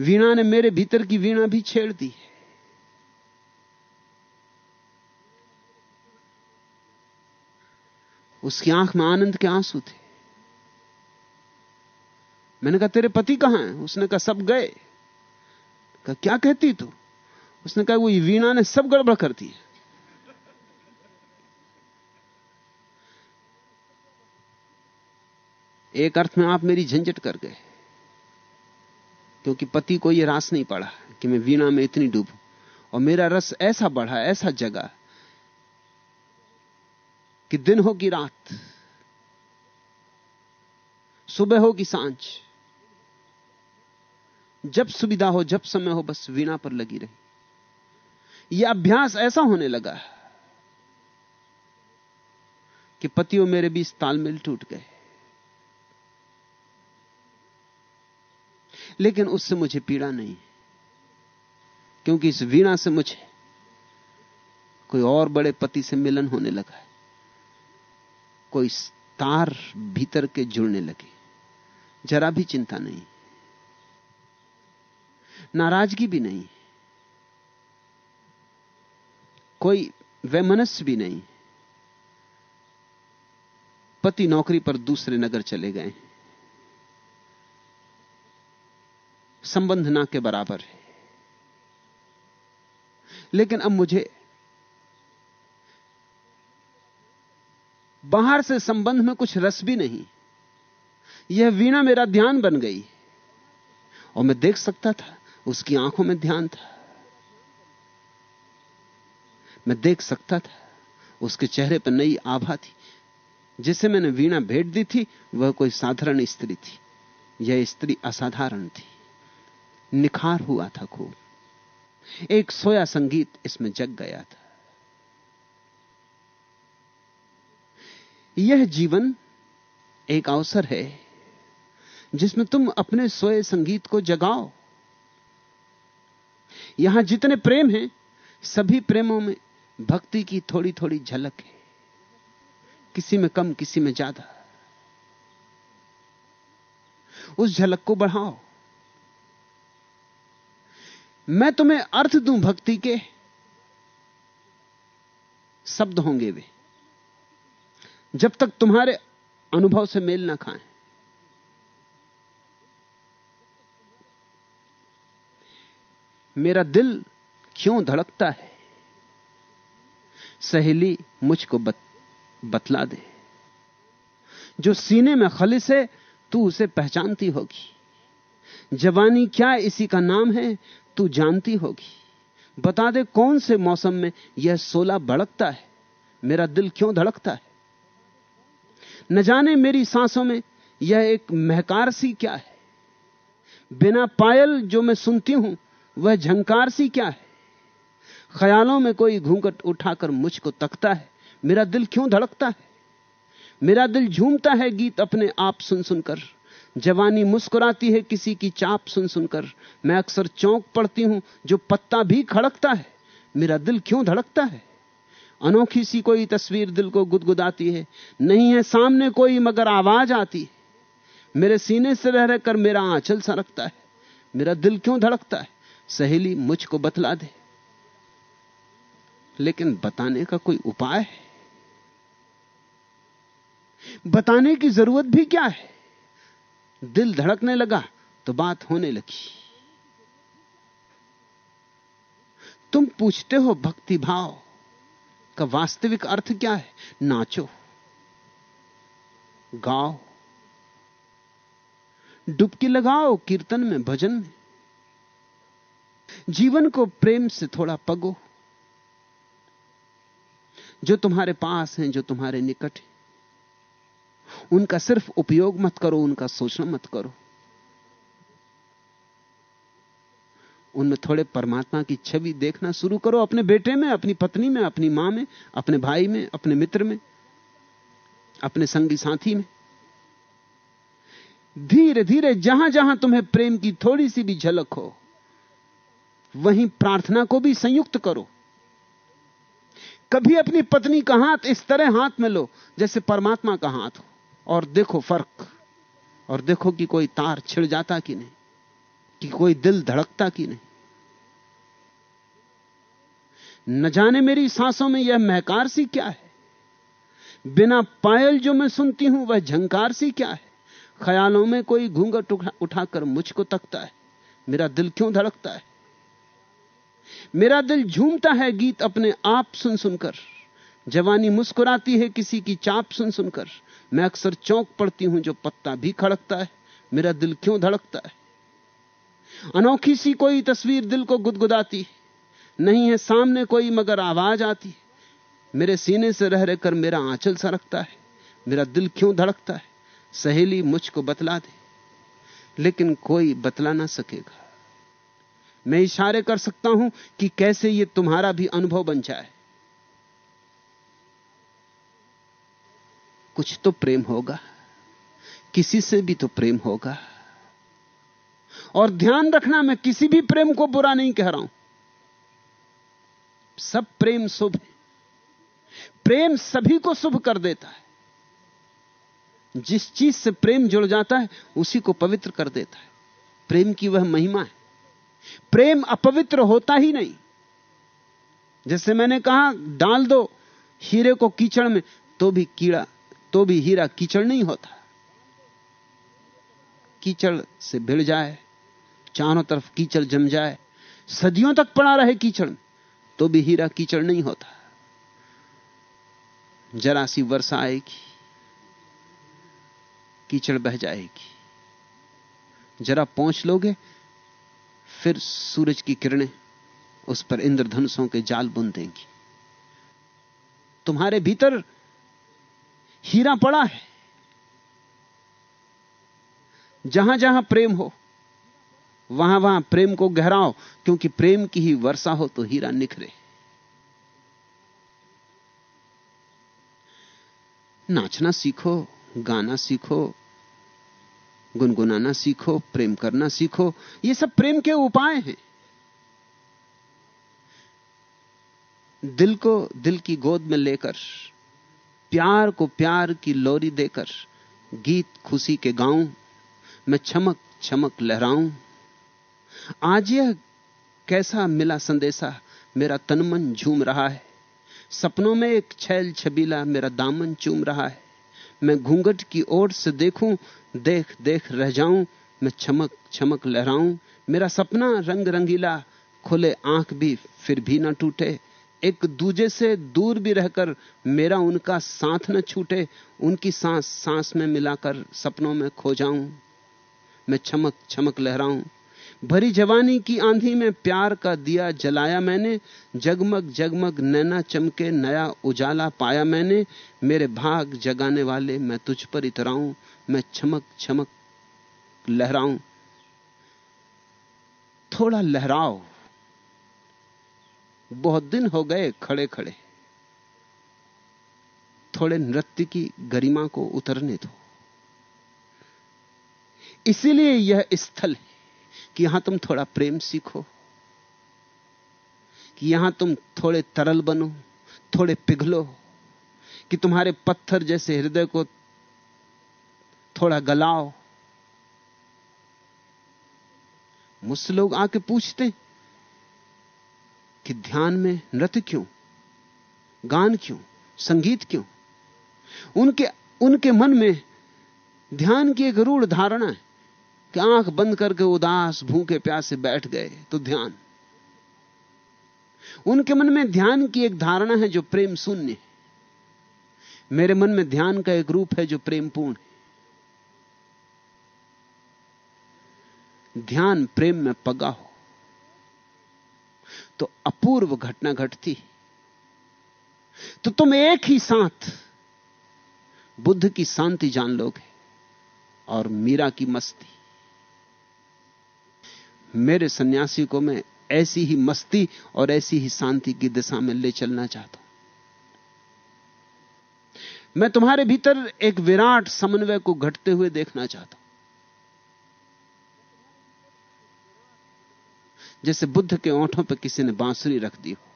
वीणा ने मेरे भीतर की वीणा भी छेड़ दी है। उसकी आँख में आनंद के आँसू थे। मैंने कहा, तेरे पति कहाँ हैं? उसने कहा, सब गए। कहा, क्या कहती तू? उसने कहा, वो वीणा ने सब गड़बड़ कर दी एक अर्थ में आप मेरी झंझट कर गए क्योंकि पति को यह रास नहीं पड़ा कि मैं वीणा में इतनी डूबू। और मेरा रस ऐसा बढ़ा, ऐसा जगा कि दिन हो कि रात, सुबह हो कि साँझ। जब सुविधा हो, जब समय हो, बस वीणा पर लगी रही। यह अभ्यास ऐसा होने लगा कि पतियों मेरे बीच तालमेल टूट गए। लेकिन उससे मुझे पीड़ा नहीं क्योंकि इस वीणा से मुझे कोई और बड़े पति से मिलन होने लगा है। कोई तार भीतर के जुड़ने लगे। जरा भी चिंता नहीं। नाराज़गी भी नहीं। कोई वैमनस्य भी नहीं। पति नौकरी पर दूसरे नगर चले गए संबंध ना के बराबर है। लेकिन अब मुझे बाहर से संबंध में कुछ रस भी नहीं। यह वीणा मेरा ध्यान बन गई। और मैं देख सकता था, उसकी आँखों में ध्यान था। मैं देख सकता था, उसके चेहरे पर नई आभा थी। जिसे मैंने वीणा भेंट दी थी, वह कोई साधारण स्त्री थी। यह स्त्री असाधारण थी। निखार हुआ था खूब। एक सोया संगीत इसमें जग गया था। यह जीवन एक अवसर है जिसमें तुम अपने सोए संगीत को जगाओ। यहाँ जितने प्रेम हैं, सभी प्रेमों में भक्ति की थोड़ी थोड़ी झलक है। किसी में कम, किसी में ज़्यादा। उस झलक को बढ़ाओ। मैं तुम्हें अर्थ दूँ भक्ति के? शब्द होंगे वे। जब तक तुम्हारे अनुभव से मेल ना खाएँ। मेरा दिल क्यों धड़कता है? सहेली मुझको बत, बतला दे। जो सीने में खलिस है तू उसे पहचानती होगी। जवानी क्या इसी का नाम है? तू जानती होगी। बता दे कौन से मौसम में यह सोला भड़कता है? मेरा दिल क्यों धड़कता है? न जाने मेरी सांसों में यह एक महकार सी क्या है? बिना पायल जो मैं सुनती हूँ, वह झंकार सी क्या है? ख्यालों में कोई घूंघट उठाकर मुझको तकता है। मेरा दिल क्यों धड़कता है? मेरा दिल झूमता है गीत अपने आप सुन सुनकर। जवानी मुस्कुराती है किसी की चाप सुन सुनकर। मैं अक्सर चौंक पड़ती हूँ, जो पत्ता भी खड़कता है, मेरा दिल क्यों धड़कता है? अनोखी सी कोई तस्वीर दिल को गुदगुदाती है, नहीं है सामने कोई, मगर आवाज़ आती है। मेरे सीने से रह रहकर मेरा आंचल सरकता है, मेरा दिल क्यों धड़कता है? सहेली मुझको बतला दे। लेकिन बताने का कोई उपाय है? बताने की ज़रूरत भी क्या है? दिल धड़कने लगा तो बात होने लगी। तुम पूछते हो भक्ति भाव का वास्तविक अर्थ क्या है? नाचो। गाओ। डुबकी लगाओ, कीर्तन में, भजन में। जीवन को प्रेम से थोड़ा पगो। जो तुम्हारे पास हैं, जो तुम्हारे निकट हैं उनका सिर्फ़ उपयोग मत करो, उनका सोचना मत करो। उनमें थोड़े परमात्मा की छवि देखना शुरू करो, अपने बेटे में, अपनी पत्नी में, अपनी माँ में, अपने भाई में, अपने मित्र में, अपने संगी साथी में। धीरे धीरे जहाँ जहाँ तुम्हें प्रेम की थोड़ी सी भी झलक हो, वहीं प्रार्थना को भी संयुक्त करो। कभी अपनी पत्नी का हाथ इस तरह हाथ में लो, जैसे परमात्मा का हाथ हो। और देखो फ़र्क। और देखो कि कोई तार छिड़ जाता कि नहीं? कि कोई दिल धड़कता कि नहीं? न जाने मेरी सांसों में यह महकार सी क्या है? बिना पायल जो मैं सुनती हूँ, वह झंकार सी क्या है? ख्यालों में कोई घूंघट उठाकर मुझको तकता है। मेरा दिल क्यों धड़कता है? मेरा दिल झूमता है गीत अपने आप सुन सुनकर जवानी मुस्कुराती है किसी की चाप सुन सुनकर मैं अक्सर चौंक पड़ती हूँ जो पत्ता भी खड़कता है, मेरा दिल क्यों धड़कता है? अनोखी सी कोई तस्वीर दिल को गुदगुदाती नहीं है सामने कोई, मगर आवाज़ आती मेरे सीने से रह रहकर मेरा आंचल सरकता है। मेरा दिल क्यों धड़कता है? सहेली मुझको बतला दे। लेकिन कोई बतला ना सकेगा। मैं इशारे कर सकता हूँ कि कैसे यह तुम्हारा भी अनुभव बन जाए। कुछ तो प्रेम होगा, किसी से भी तो प्रेम होगा। और ध्यान रखना, मैं किसी भी प्रेम को बुरा नहीं कह रहा हूँ। सब प्रेम शुभ है। प्रेम सभी को शुभ कर देता है। जिस चीज़ से प्रेम जुड़ जाता है, उसी को पवित्र कर देता है। प्रेम की वह महिमा है। प्रेम अपवित्र होता ही नहीं। जैसे मैंने कहा, डाल दो हीरे को कीचड़ में तो भी कीड़ा तो भी हीरा कीचड़ नहीं होता। कीचड़ से भिड़ जाए, चारों तरफ़ कीचड़ जम जाए, सदियों तक पड़ा रहे कीचड़ तो भी हीरा कीचड़ नहीं होता। जरा सी वर्षा आएगी, कीचड़ बह जाएगी। जरा पहुँच लोगे, फिर सूरज की किरणें उस पर इंद्रधनुषों के जाल बुन देंगी। तुम्हारे भीतर हीरा पड़ा है। जहाँ जहाँ प्रेम हो, वहाँ वहाँ प्रेम को गहराओ, क्योंकि प्रेम की ही वर्षा हो तो हीरा निखरे। नाचना सीखो, गाना सीखो, गुनगुनाना सीखो, प्रेम करना सीखो, ये सब प्रेम के उपाय हैं। दिल को दिल की गोद में लेकर प्यार को प्यार की लोरी देकर गीत खुशी के गाऊं, मैं चमक चमक लहराऊं। आज यह कैसा मिला संदेशा, मेरा तनमन झूम रहा है। सपनों में एक छैल छबीला, मेरा दामन चूम रहा है। मैं घूंघट की ओर से देखूँ, देख देख रह जाऊँ, मैं चमक चमक लहराऊं। मेरा सपना रंग रंगीला, खुले आँख भी फिर भी ना टूटे। एक दूजे से दूर भी रहकर मेरा उनका साथ न छूटे, उनकी सांस सांस में मिलाकर सपनों में खो जाऊँ। मैं चमक चमक लहराऊं। भरी जवानी की आंधी में प्यार का दिया जलाया मैंने, जगमग जगमग नैना चमके नया उजाला पाया मैंने। मेरे भाग जगाने वाले मैं तुझ पर इतराऊं, मैं चमक चमक लहराऊं। थोड़ा लहराओ। बहुत दिन हो गए खड़े खड़े। थोड़े नृत्य की गरिमा को उतरने दो। इसीलिए यह स्थल है कि यहाँ तुम थोड़ा प्रेम सीखो, कि यहाँ तुम थोड़े तरल बनो, थोड़े पिघलो, कि तुम्हारे पत्थर जैसे हृदय को थोड़ा गलाओ। मुझसे लोग आके पूछते कि ध्यान में नृत्य क्यों? गान क्यों? संगीत क्यों? उनके उनके मन में ध्यान की एक रूढ़ धारणा है कि आँख बंद करके उदास, भूखे, प्यासे बैठ गए तो ध्यान। उनके मन में ध्यान की एक धारणा है जो प्रेम शून्य है। मेरे मन में ध्यान का एक रूप है जो प्रेमपूर्ण है। ध्यान प्रेम में पगा हो। तो अपूर्व घटना घटती। तो तुम एक ही साथ बुद्ध की शांति जान लोगे और मीरा की मस्ती। मेरे सन्यासी को मैं ऐसी ही मस्ती और ऐसी ही शांति की दिशा में ले चलना चाहता हूँ। मैं तुम्हारे भीतर एक विराट समन्वय को घटते हुए देखना चाहता हूँ। जैसे बुद्ध के ओंठों पर किसी ने बांसुरी रख दी हो।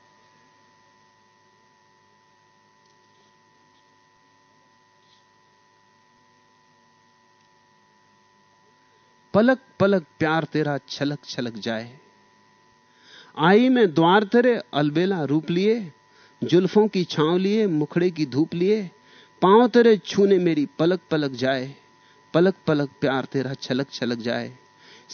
पलक पलक प्यार तेरा छलक छलक जाए। आई में द्वार तेरे अलबेला रूप लिए, जुल्फों की छांव लिए, मुखड़े की धूप लिए, पाँव तेरे छूने मेरी पलक पलक जाए, पलक पलक प्यार तेरा छलक छलक जाए।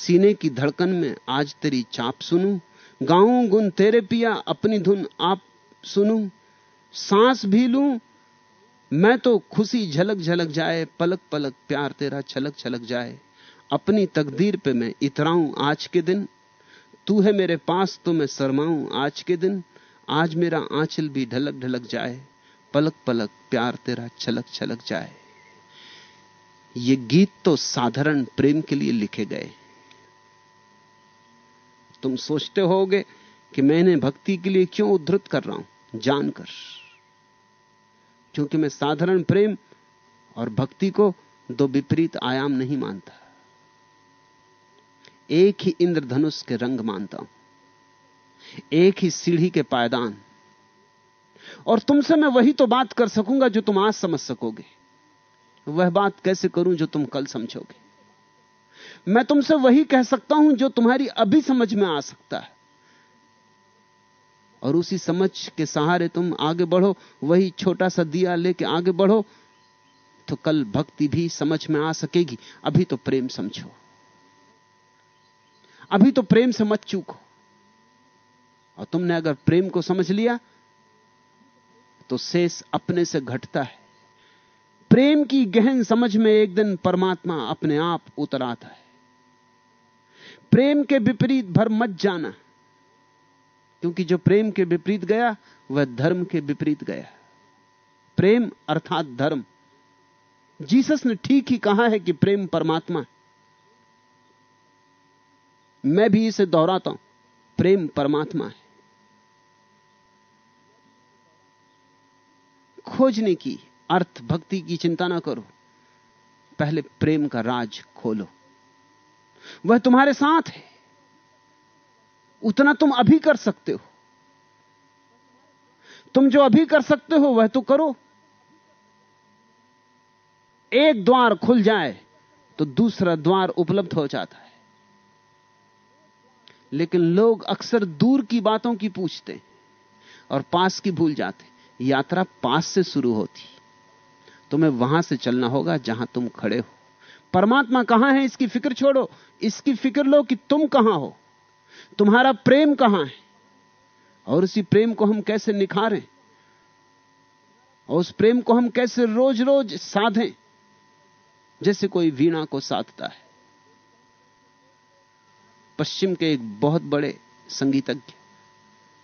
सीने की धड़कन में आज तेरी चाप सुनूं। गाऊं गुन तेरे पिया, अपनी धुन आप सुनूं। सांस भी लूँ, मैं तो खुशी झलक झलक जाए, पलक पलक प्यार तेरा छलक छलक जाए। अपनी तकदीर पे मैं इतराऊं आज के दिन। तू है मेरे पास तो मैं शरमाऊं आज के दिन। आज मेरा आंचल भी ढलक ढलक जाए, पलक पलक प्यार तेरा छलक छलक जाए। ये गीत तो साधारण प्रेम के लिए लिखे गए। तुम सोचते होगे कि मैंने भक्ति के लिए क्यों उद्धृत कर रहा हूँ? जानकर। क्योंकि मैं साधारण प्रेम और भक्ति को दो विपरीत आयाम नहीं मानता। एक ही इंद्रधनुष के रंग मानता हूँ। एक ही सीढ़ी के पायदान। और तुमसे मैं वही तो बात कर सकूँगा जो तुम आज समझ सकोगे। वह बात कैसे करूँ जो तुम कल समझोगे? मैं तुमसे वही कह सकता हूँ जो तुम्हारी अभी समझ में आ सकता है। और उसी समझ के सहारे तुम आगे बढ़ो, वही छोटा सा दिया लेके आगे बढ़ो तो कल भक्ति भी समझ में आ सकेगी। अभी तो प्रेम समझो। अभी तो प्रेम से मत चूको। और तुमने अगर प्रेम को समझ लिया तो शेष अपने से घटता है। प्रेम की गहन समझ में एक दिन परमात्मा अपने आप उतर आता है। प्रेम के विपरीत भर मत जाना। क्योंकि जो प्रेम के विपरीत गया, वह धर्म के विपरीत गया। प्रेम अर्थात धर्म। जीसस ने ठीक ही कहा है कि प्रेम परमात्मा है। मैं भी इसे दोहराता हूँ। प्रेम परमात्मा है। खोजने की अर्थ भक्ति की चिंता ना करो। पहले प्रेम का राज खोलो। वह तुम्हारे साथ है। उतना तुम अभी कर सकते हो। तुम जो अभी कर सकते हो, वह तो करो। एक द्वार खुल जाए तो दूसरा द्वार उपलब्ध हो जाता है। लेकिन लोग अक्सर दूर की बातों की पूछते और पास की भूल जाते यात्रा पास से शुरू होती। तुम्हें वहाँ से चलना होगा जहाँ तुम खड़े हो। परमात्मा कहाँ है इसकी फ़िक्र छोड़ो। इसकी फ़िक्र लो कि तुम कहाँ हो। तुम्हारा प्रेम कहाँ है? और उसी प्रेम को हम कैसे निखारें? और उस प्रेम को हम कैसे रोज रोज साधें? जैसे कोई वीणा को साधता है। पश्चिम के एक बहुत बड़े संगीतज्ञ,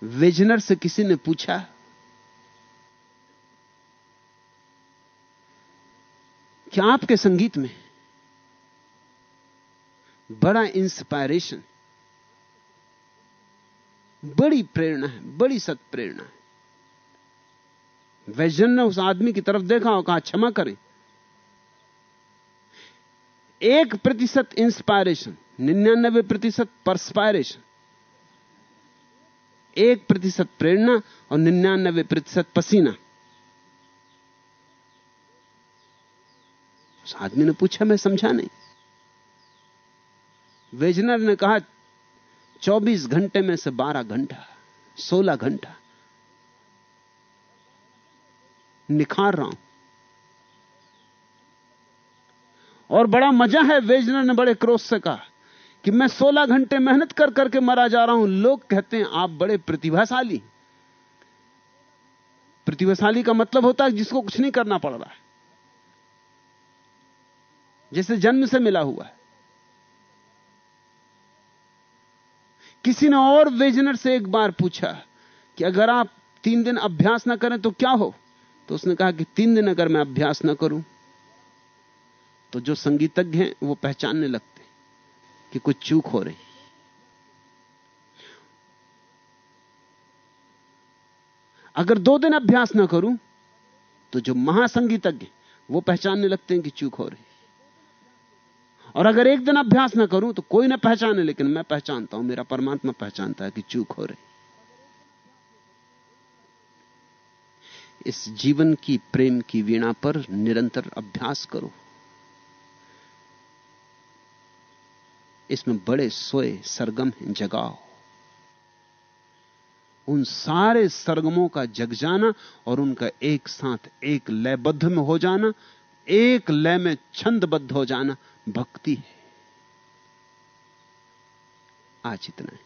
वेजनर से किसी ने पूछा, क्या आपके संगीत में बड़ा इंस्पायरेशन बड़ी प्रेरणा है, बड़ी सत प्रेरणा है। वैजन ने उस आदमी की तरफ़ देखा और कहा, क्षमा करें। एक प्रतिशत इंस्पायरेशन निन्यानबे प्रतिशत परस्पायरेशन एक प्रतिशत प्रेरणा और निन्यानबे प्रतिशत पसीना। उस आदमी ने पूछा, मैं समझा नहीं। वेजनर ने कहा 24 घंटे में से 12 घंटा 16 घंटा। निखार रहा हूँ। और बड़ा मज़ा है, वेजनर ने बड़े क्रोध से कहा, कि मैं 16 घंटे मेहनत कर करके मरा जा रहा हूँ। लोग कहते हैं, आप बड़े प्रतिभाशाली। प्रतिभाशाली का मतलब होता है, जिसको कुछ नहीं करना पड़ रहा है। जैसे जन्म से मिला हुआ है। किसी ने और वेजनर से एक बार पूछा कि अगर आप तीन दिन अभ्यास ना करें तो क्या हो? तो उसने कहा कि तीन दिन अगर मैं अभ्यास ना करूँ तो जो संगीतज्ञ हैं वो पहचानने लगते कि कुछ चूक हो रही। अगर दो दिन अभ्यास ना करूँ तो जो महासंगीतज्ञ वो पहचानने लगते हैं कि चूक हो रही। और अगर एक दिन अभ्यास ना करूँ तो कोई ना पहचाने, लेकिन मैं पहचानता हूँ, मेरा परमात्मा पहचानता है कि चूक हो रही। इस जीवन की प्रेम की वीणा पर निरंतर अभ्यास करो। इसमें बड़े सोए सरगम जगाओ। उन सारे सरगमों का जग जाना और उनका एक साथ एक लयबद्ध में हो जाना, एक लय में छंदबद्ध हो जाना भक्ति। है आज इतना है।